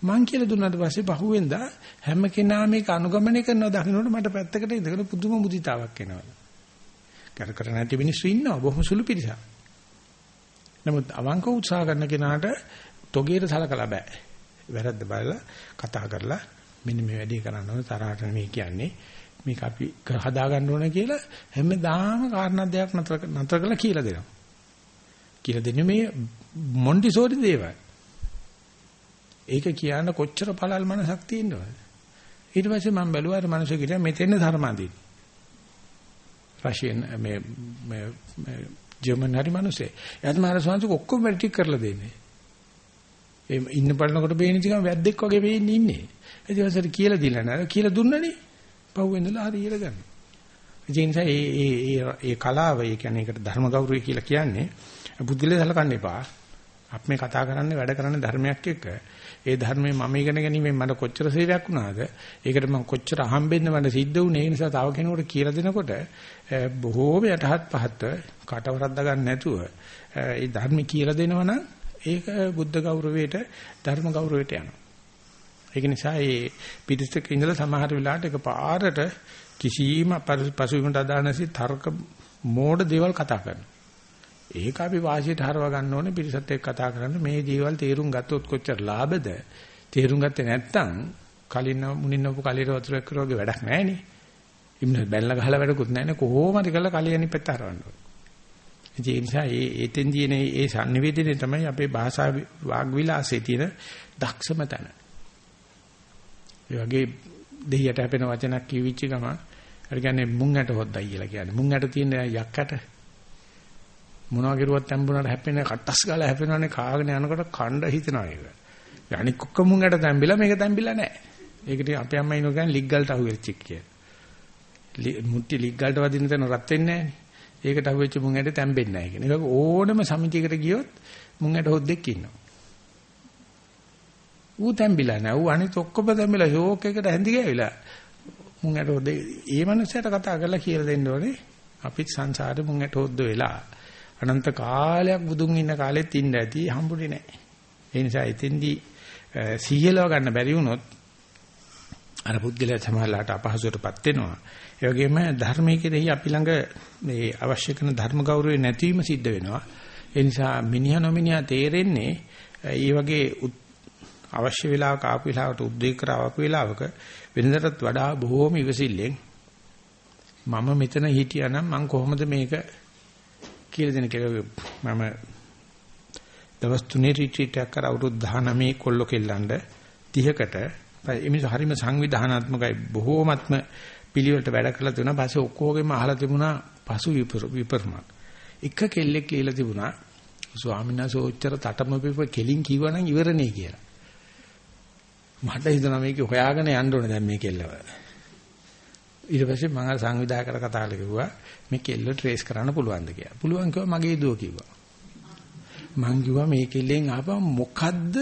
මං කියලා දුන්නාට පස්සේ බහුවෙන්දා හැම කෙනාම මේක අනුගමනය කරනවා දකින්නකොට මට පැත්තකට ඉඳගෙන පුදුම මුදිතාවක් එනවා. කර කර නැති මිනිස්සු ඉන්නවා බොහොම සුළු පිරිසක්. නමුත් අවංක උත්සාහ කරන කෙනාට තොගේට සලකලා බෑ. වැරද්ද බලලා කතා කරලා මෙන්න මේ වැඩේ කරන්න ඕන තරහට නෙමෙයි කියන්නේ. මේක අපි හදා ගන්න ඕන කියලා හැමදාම කාරණා දෙයක් නතර නතර කරලා කියලා දෙනවා. කියලා දෙන්නේ මේ මොන්ටිසෝරි දේවල්. ඒක කියන්න කොච්චර පළල් මනසක් තියෙනවද? ඊට පස්සේ මම බැලුවා අර මිනිස්සු කිව්වා මෙතෙන් ධර්මාදීන. රෂියන් මේ මේ ජර්මන් හරි මිනිස්සේ. එයාත් මාර සංසුක ඔක්කොම වැඩ ටික කරලා දෙන්නේ. ඒ ඉන්න බලනකොට බේන නිකන් වැද්දෙක් වගේ වෙන්නේ ඉන්නේ. ඒ දවසට කියලා දීලා නෑ. කියලා දුන්නනේ. පහුවෙන්දලා හරි ඉර ගන්න. ඒ නිසා මේ මේ මේ කලාව ඒ කියන්නේ ඒකට ධර්ම ගෞරවය කියලා කියන්නේ බුද්ධිලේ සලකන්න එපා. අපි මේ කතා කරන්නේ වැඩ කරන්නේ ධර්මයක් එක්ක. ඒ ධර්මයේ මම ඉගෙන ගැනීමෙන් මට කොච්චර සේවයක් වුණාද? ඒකට මම කොච්චර අහම්බෙන්න මට සිද්ධ වුණේ. ඒ නිසා තව කෙනෙකුට කියලා දෙනකොට බොහෝම යටහත් පහත් කටවරද්ද ගන්න නැතුව ඒ ධර්ම කියලා දෙනවනම් ඒක බුද්ධ ගෞරවයට ධර්ම ගෞරවයට යනවා. ඒක නිසා මේ පිටිසක ඉඳලා සමහර වෙලාවට එක පාරට කිසිම පසුබිමට අදාළ නැසි තර්ක මෝඩ දේවල් කතා කරනවා. ඒක අපි වාසියට හරව ගන්න ඕනේ පිරිසත් එක්ක කතා කරන්න. මේ දේවල් තේරුම් ගත්තොත් කොච්චර ලාභද? තේරුම් ගත්තේ නැත්නම් කලින් මුණින් නපු කලිර වතුර එක්ක වගේ වැඩක් නැහැ නේ ඉන්න බැලලා ගහලා වැඩකුත් නැහැ නේ කොහොම හරි කරලා කලිය අනිත් පැත්ත හරවන්න ඕනේ. ඒ නිසා ඒ එතෙන් දින ඒ sannivedanaye තමයි අපේ භාෂා වාග් විලාසයේ තියෙන දක්ෂම තැන. ඒ වගේ දෙයියට හැපෙන වචනක් කියවිච්ච ගමන් හරි කියන්නේ මුංගට හොද්දයි කියලා කියන්නේ. මුංගට තියෙන යක්කට මොනවා කරුවත් තැඹුණාට හැපෙන කට්ටස් ගාලා හැපෙනවනේ කාගෙන යනකොට කණ්ඩ හිතනවා ඒක. අනික ඔක්කොම මුංගට තැඹිලා මේක තැඹිලා නැහැ. ඒකට අපේ අම්මා ඉනෝ කියන්නේ ලිග්ගල්ට අහුවෙච්ච කියලා. මුට්ටි ලිග්ගල්ට වදින තැන රත් වෙන්නේ නැහැ. ඒකට අහුවෙච්ච මුංගට තැඹෙන්නේ නැහැ කියන. ඒක ඕනම සමිතියකට ගියොත් මුංගට හොද්දෙක් ඉන්නවා. ඌ තැඹිලා නැහැ. ඌ අනිත් ඔක්කොම තැඹිලා ෂෝක් එකට හැඳි ගෑවිලා. මුංගට හොද්දේ. ඒ මනුස්සයට කතා කරලා කියලා දෙන්න ඕනේ. අපිත් සංසාරේ මුංගට හොද්ද වෙලා. අනන්ත කාලයක් බුදුන් ඉන්න කාලෙත් ඉන්න ඇති හම්බුනේ නැහැ. ඒ නිසා එතෙන්දී සීයලව ගන්න බැරි වුණොත් අර පුද්ගලයා සමහරලාට අපහසුතාවටපත් වෙනවා. ඒ වගේම ධර්මයේ කෙරෙහි අපි ළඟ මේ අවශ්‍ය කරන ධර්ම ගෞරවය නැතිවීම සිද්ධ වෙනවා. ඒ නිසා මිනිහා නොමිනිහා තේරෙන්නේ ඒ වගේ අවශ්‍ය වෙලාවක ආපු වෙලාවට උද්වේග කරවපු වෙලාවක වෙනදටත් වඩා බොහෝම ඉවසිල්ලෙන් මම මෙතන හිටියානම් මම කොහොමද මේක කියලා දෙන කෙනෙක් මම දවස් තුනේ රිට්‍රීට් එකක් කර අවුරුදු 19 කොල්ල කෙල්ලන්ඩ 30කට එමිස හරිම සංවිධානාත්මකයි බොහෝමත්ම පිළිවෙලට වැඩ කරලා තිබුණා. පස්සේ ඔක්කොගෙම අහලා තිබුණා පසු විපර්මක්. එක කෙල්ලෙක් කියලා තිබුණා ස්වාමීන් වහන්සේ ඔච්චර තටම පිප කෙලින් කිව්වනම් ඉවරනේ කියලා. මට හිතුණා මේක හොයාගෙන යන්න ඕනේ දැන් මේ කෙල්ලව. ඊට පස්සේ මම අර සංවිධායකට කතා කරලා කිව්වා මේ කෙල්ල ට්‍රේස් කරන්න පුළුවන්ද කියලා. පුළුවන් කිව්වා මගේ දුව කිව්වා. මං කිව්වා මේ කෙල්ලෙන් ආපම මොකද්ද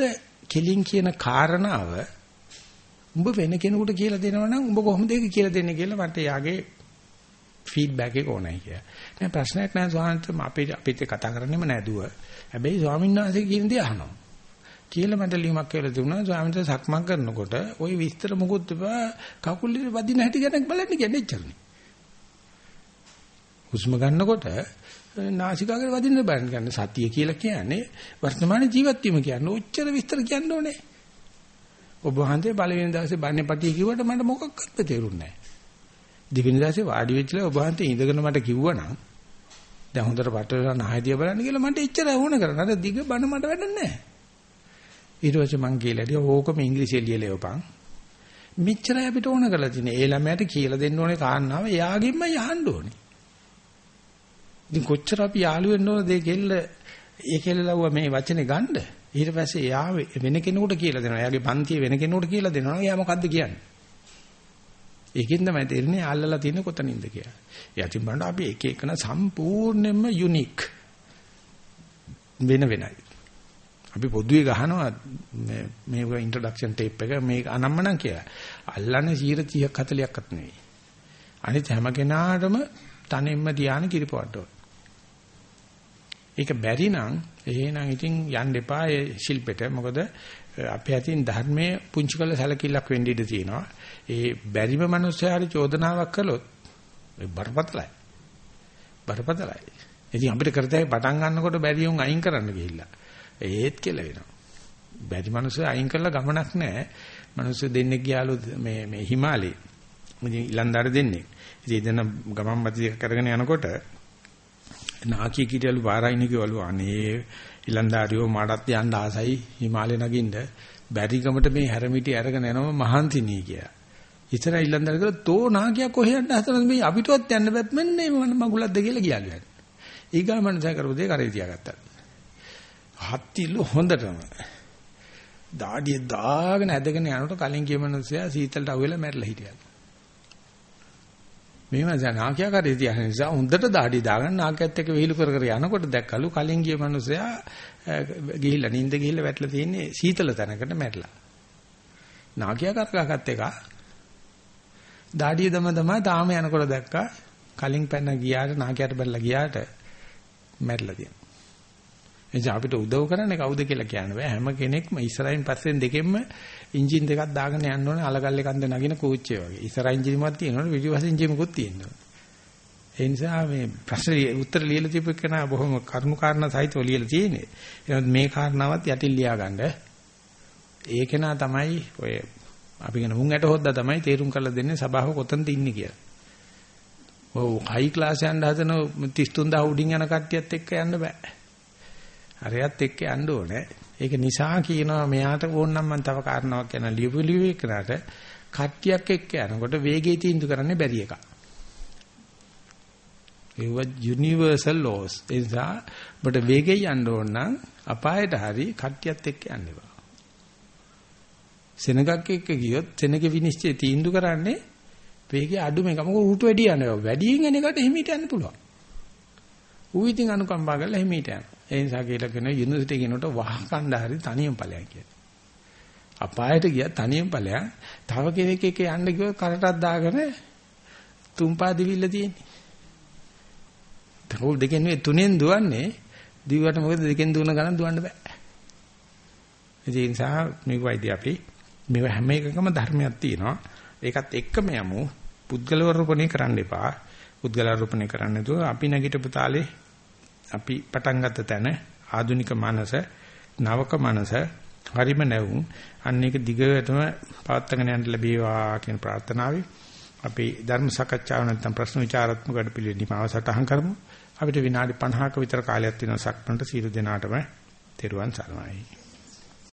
කෙලින් කියන කාරණාව උඹ වෙන කෙනෙකුට කියලා දෙනවනම් උඹ කොහොමද ඒක කියලා දෙන්නේ කියලා මට යාගේ ෆීඩ්බැක් එක ඕනයි කියලා. නෑ ප්‍රශ්නයක් නෑ ස්වාමීන් අපේ අපිත් කතා කරන්නෙම නෑ දුව. හැබැයි ස්වාමීන් වහන්සේ කියන දේ අහනවා. කියලා මට ලියුමක් කියලා දුන්නා ස්වාමීන් වහන්සේ සක්මන් කරනකොට ওই විස්තර මොකුත් කකුල් වදින හැටි ගැන බලන්න කියන්නේ එච්චරනේ. හුස්ම ගන්නකොට නාසිකාග්‍රේ වදින්න බලන්න ගන්න සතිය කියලා කියන්නේ වර්තමාන ජීවත් වීම කියන්නේ ඔච්චර විස්තර කියන්න ඕනේ. ඔබ වහන්සේ පළවෙනි දවසේ බන්නේ පටිය කිව්වට මට මොකක්වත් තේරුන්නේ නැහැ. දෙවෙනි දවසේ වාඩි වෙච්චලා ඔබ වහන්සේ ඉඳගෙන මට කිව්වනම් දැන් හොඳට පටලලා නහයදිය බලන්න කියලා මට එච්චර වුණ කරන. අර දිග බණ මට වැඩක් නැහැ. ඊට පස්සේ මං කියලාදී ඕකම ඉංග්‍රීසියෙන් ලියලා යවපන්. මෙච්චරයි අපිට ඕන කරලා තියෙන්නේ. ඒ ළමයාට කියලා දෙන්න ඕනේ කාරණාව එයාගෙන්ම යහන්න ඕනේ. ඉතින් කොච්චර අපි යාළු වෙන්න ඕනද ඒ කෙල්ල ඒ කෙල්ල ලව්ව මේ වචනේ ගන්න. ඊට පස්සේ එයා වෙන කෙනෙකුට කියලා දෙනවා. එයාගේ පන්තියේ වෙන කෙනෙකුට කියලා දෙනවා. එයා මොකද්ද කියන්නේ? ඒකෙන් තමයි තේරෙන්නේ අල්ලලා තියෙන්නේ කොතනින්ද කියලා. යටින් බලන්න අපි එක එකන සම්පූර්ණයෙන්ම යුනික් වෙන වෙනයි. අපි පොදුවේ ගහනවා මේ මේක ඉන්ට්‍රොඩක්ෂන් ටේප් එක මේක අනම්මනම් කියලා. අල්ලන්නේ 30ක් 40ක්වත් නෙවෙයි. අනිත් හැම කෙනාටම තනෙම්ම ධානය කිරිපවට්ටෝ. ඒක බැරි නම් එහෙනම් ඉතින් යන්න එපා ඒ ශිල්පෙට. මොකද අපේ අතින් ධර්මයේ පුංචි කළ සැලකිල්ලක් වෙන්න ඉඩ තියෙනවා. ඒ බැරිම මිනිස්සයාට චෝදනාවක් කළොත් ඒ බරපතලයි. බරපතලයි. ඉතින් අපිට කරතේ පටන් ගන්නකොට බැරි උන් අයින් කරන්න ගිහිල්ලා. ඒත් කියලා වෙනවා. බැරි මිනිස්සු අයින් කරලා ගමනක් නැහැ. මිනිස්සු දෙන්නේ ගියාලු මේ මේ හිමාලයේ. ඉතින් ඉලන්දාර දෙන්නේ. ඉතින් එදෙන ගමන් මැදි කරගෙන යනකොට නාකිය කීටලු පාරයින් කිව්වලු අනේ ඉලන්දාරියෝ මාඩත් යන්න ආසයි හිමාලේ නගින්න බැරි ගමට මේ හැරමිටි අරගෙන යනම මහන්තිනී කියලා. ඉතර ඉලන්දාර කියලා තෝ නාකිය කොහෙ යන්න හදනද මේ අපිටවත් යන්න බැත් මෙන්නේ මගුලක්ද කියලා කියලාලු. ඊගා මනස කරපු දේ කරේ තියාගත්තා. හත්තිලු හොඳටම. දාඩිය දාගෙන ඇදගෙන යනකොට කලින් ගිය මනුස්සයා සීතලට අහුවෙලා මැරලා හිටියා. මේ මනස නාකියා කරේ තියන නිසා හොඳට දාඩිය දාගෙන නාකියත් එක්ක විහිළු කර කර යනකොට දැක්කලු කලින් ගිය මනුස්සයා ගිහිල්ලා නිින්ද ගිහිල්ලා වැටලා තියෙන්නේ සීතල තැනකට මැරලා. නාකියා කරගත් එක දාඩිය දම දම තාම යනකොට දැක්කා කලින් පැන ගියාට නාකියට බැලලා ගියාට මැරිලා තියෙනවා. එනිසා අපිට උදව් කරන්නේ කවුද කියලා කියන්න බෑ. හැම කෙනෙක්ම ඉස්සරහින් පස්සෙන් දෙකෙන්ම එන්ජින් දෙකක් දාගෙන යන්න ඕනේ අලගල්ලේ කන්ද නගින කෝච්චිය වගේ. ඉස්සරහින් එන්ජින්මක් තියෙනවනේ පිටිපස්සෙන් එන්ජින්කුත් තියෙනවා. ඒ නිසා මේ ප්‍රශ්න උත්තර ලියලා තියපු කෙනා බොහොම කරුණු කාරණා සහිතව ලියලා තියෙන්නේ. එහෙනම් මේ කාරණාවත් යටින් ලියාගන්න. ඒ කෙනා තමයි ඔය අපි කියන මුං ඇට හොද්දා තමයි තේරුම් කරලා දෙන්නේ සභාව කොතනද ඉන්නේ කියලා. ඔව් හයි ක්ලාස් යන්න හදන 33000 උඩින් යන කට්ටියත් එක්ක යන්න බෑ. අරයත් එක්ක යන්න ඕනේ. ඒක නිසා කියනවා මෙයාට ඕනනම් මම තව කාරණාවක් කියන ලියපු ලියුවේ කරාට කට්ටියක් එක්ක යනකොට වේගය තීන්දුව කරන්නේ බැරි එකක්. ඒව යුනිවර්සල් ලෝස්. ඒ නිසා ඔබට වේගෙ යන්න ඕන නම් අපායට හරි කට්ටියත් එක්ක යන්න එපා. සෙනගක් එක්ක ගියොත් සෙනගේ විනිශ්චය තීන්දුව කරන්නේ වේගය අඩු මේක මොකද ඌට වැඩි යනවා. වැඩියෙන් එන එකට හිමීට යන්න පුළුවන්. ඌ ඉතින් අනුකම්පා කරලා හිමීට යනවා. ඒ නිසා කියලා කියන යුනිවර්සිටි කෙනෙකුට වහ කණ්ඩ හරි තනියම ඵලයන් කියලා. අපායට ගියා තනියම ඵලයන්. තව කෙනෙක් එක්ක යන්න ගියොත් කරටක් දාගෙන තුම්පා දිවිල්ල තියෙන්නේ. තකෝල් දෙකෙන් මේ තුනෙන් දුවන්නේ දිවට මොකද දෙකෙන් දුවන ගණන් දුවන්න බෑ. ඒ නිසා මේක වයිදී අපි මේව හැම එකකම ධර්මයක් තියෙනවා. ඒකත් එක්කම යමු. පුද්ගලවරූපණේ කරන්න එපා. පුද්ගලවරූපණේ කරන්න නැතුව අපි නැගිටපු තාලේ අපි පටන් ගත්ත තැන ආධුනික මනස නවක මනස හරිම නැවුම්. අන්න ඒක දිගටම පවත්වාගෙන යන්න ලැබේවා කියන ප්‍රාර්ථනාවයි අපි ධර්ම සාකච්ඡාව නැත්නම් ප්‍රශ්න විචාරාත්මක වැඩපිළිවෙලින් මාව සටහන් කරමු. අපිට විනාඩි 50ක විතර කාලයක් තියෙනවා සක්මන්ට. සීල දෙනාටම තෙරුවන් සරණයි.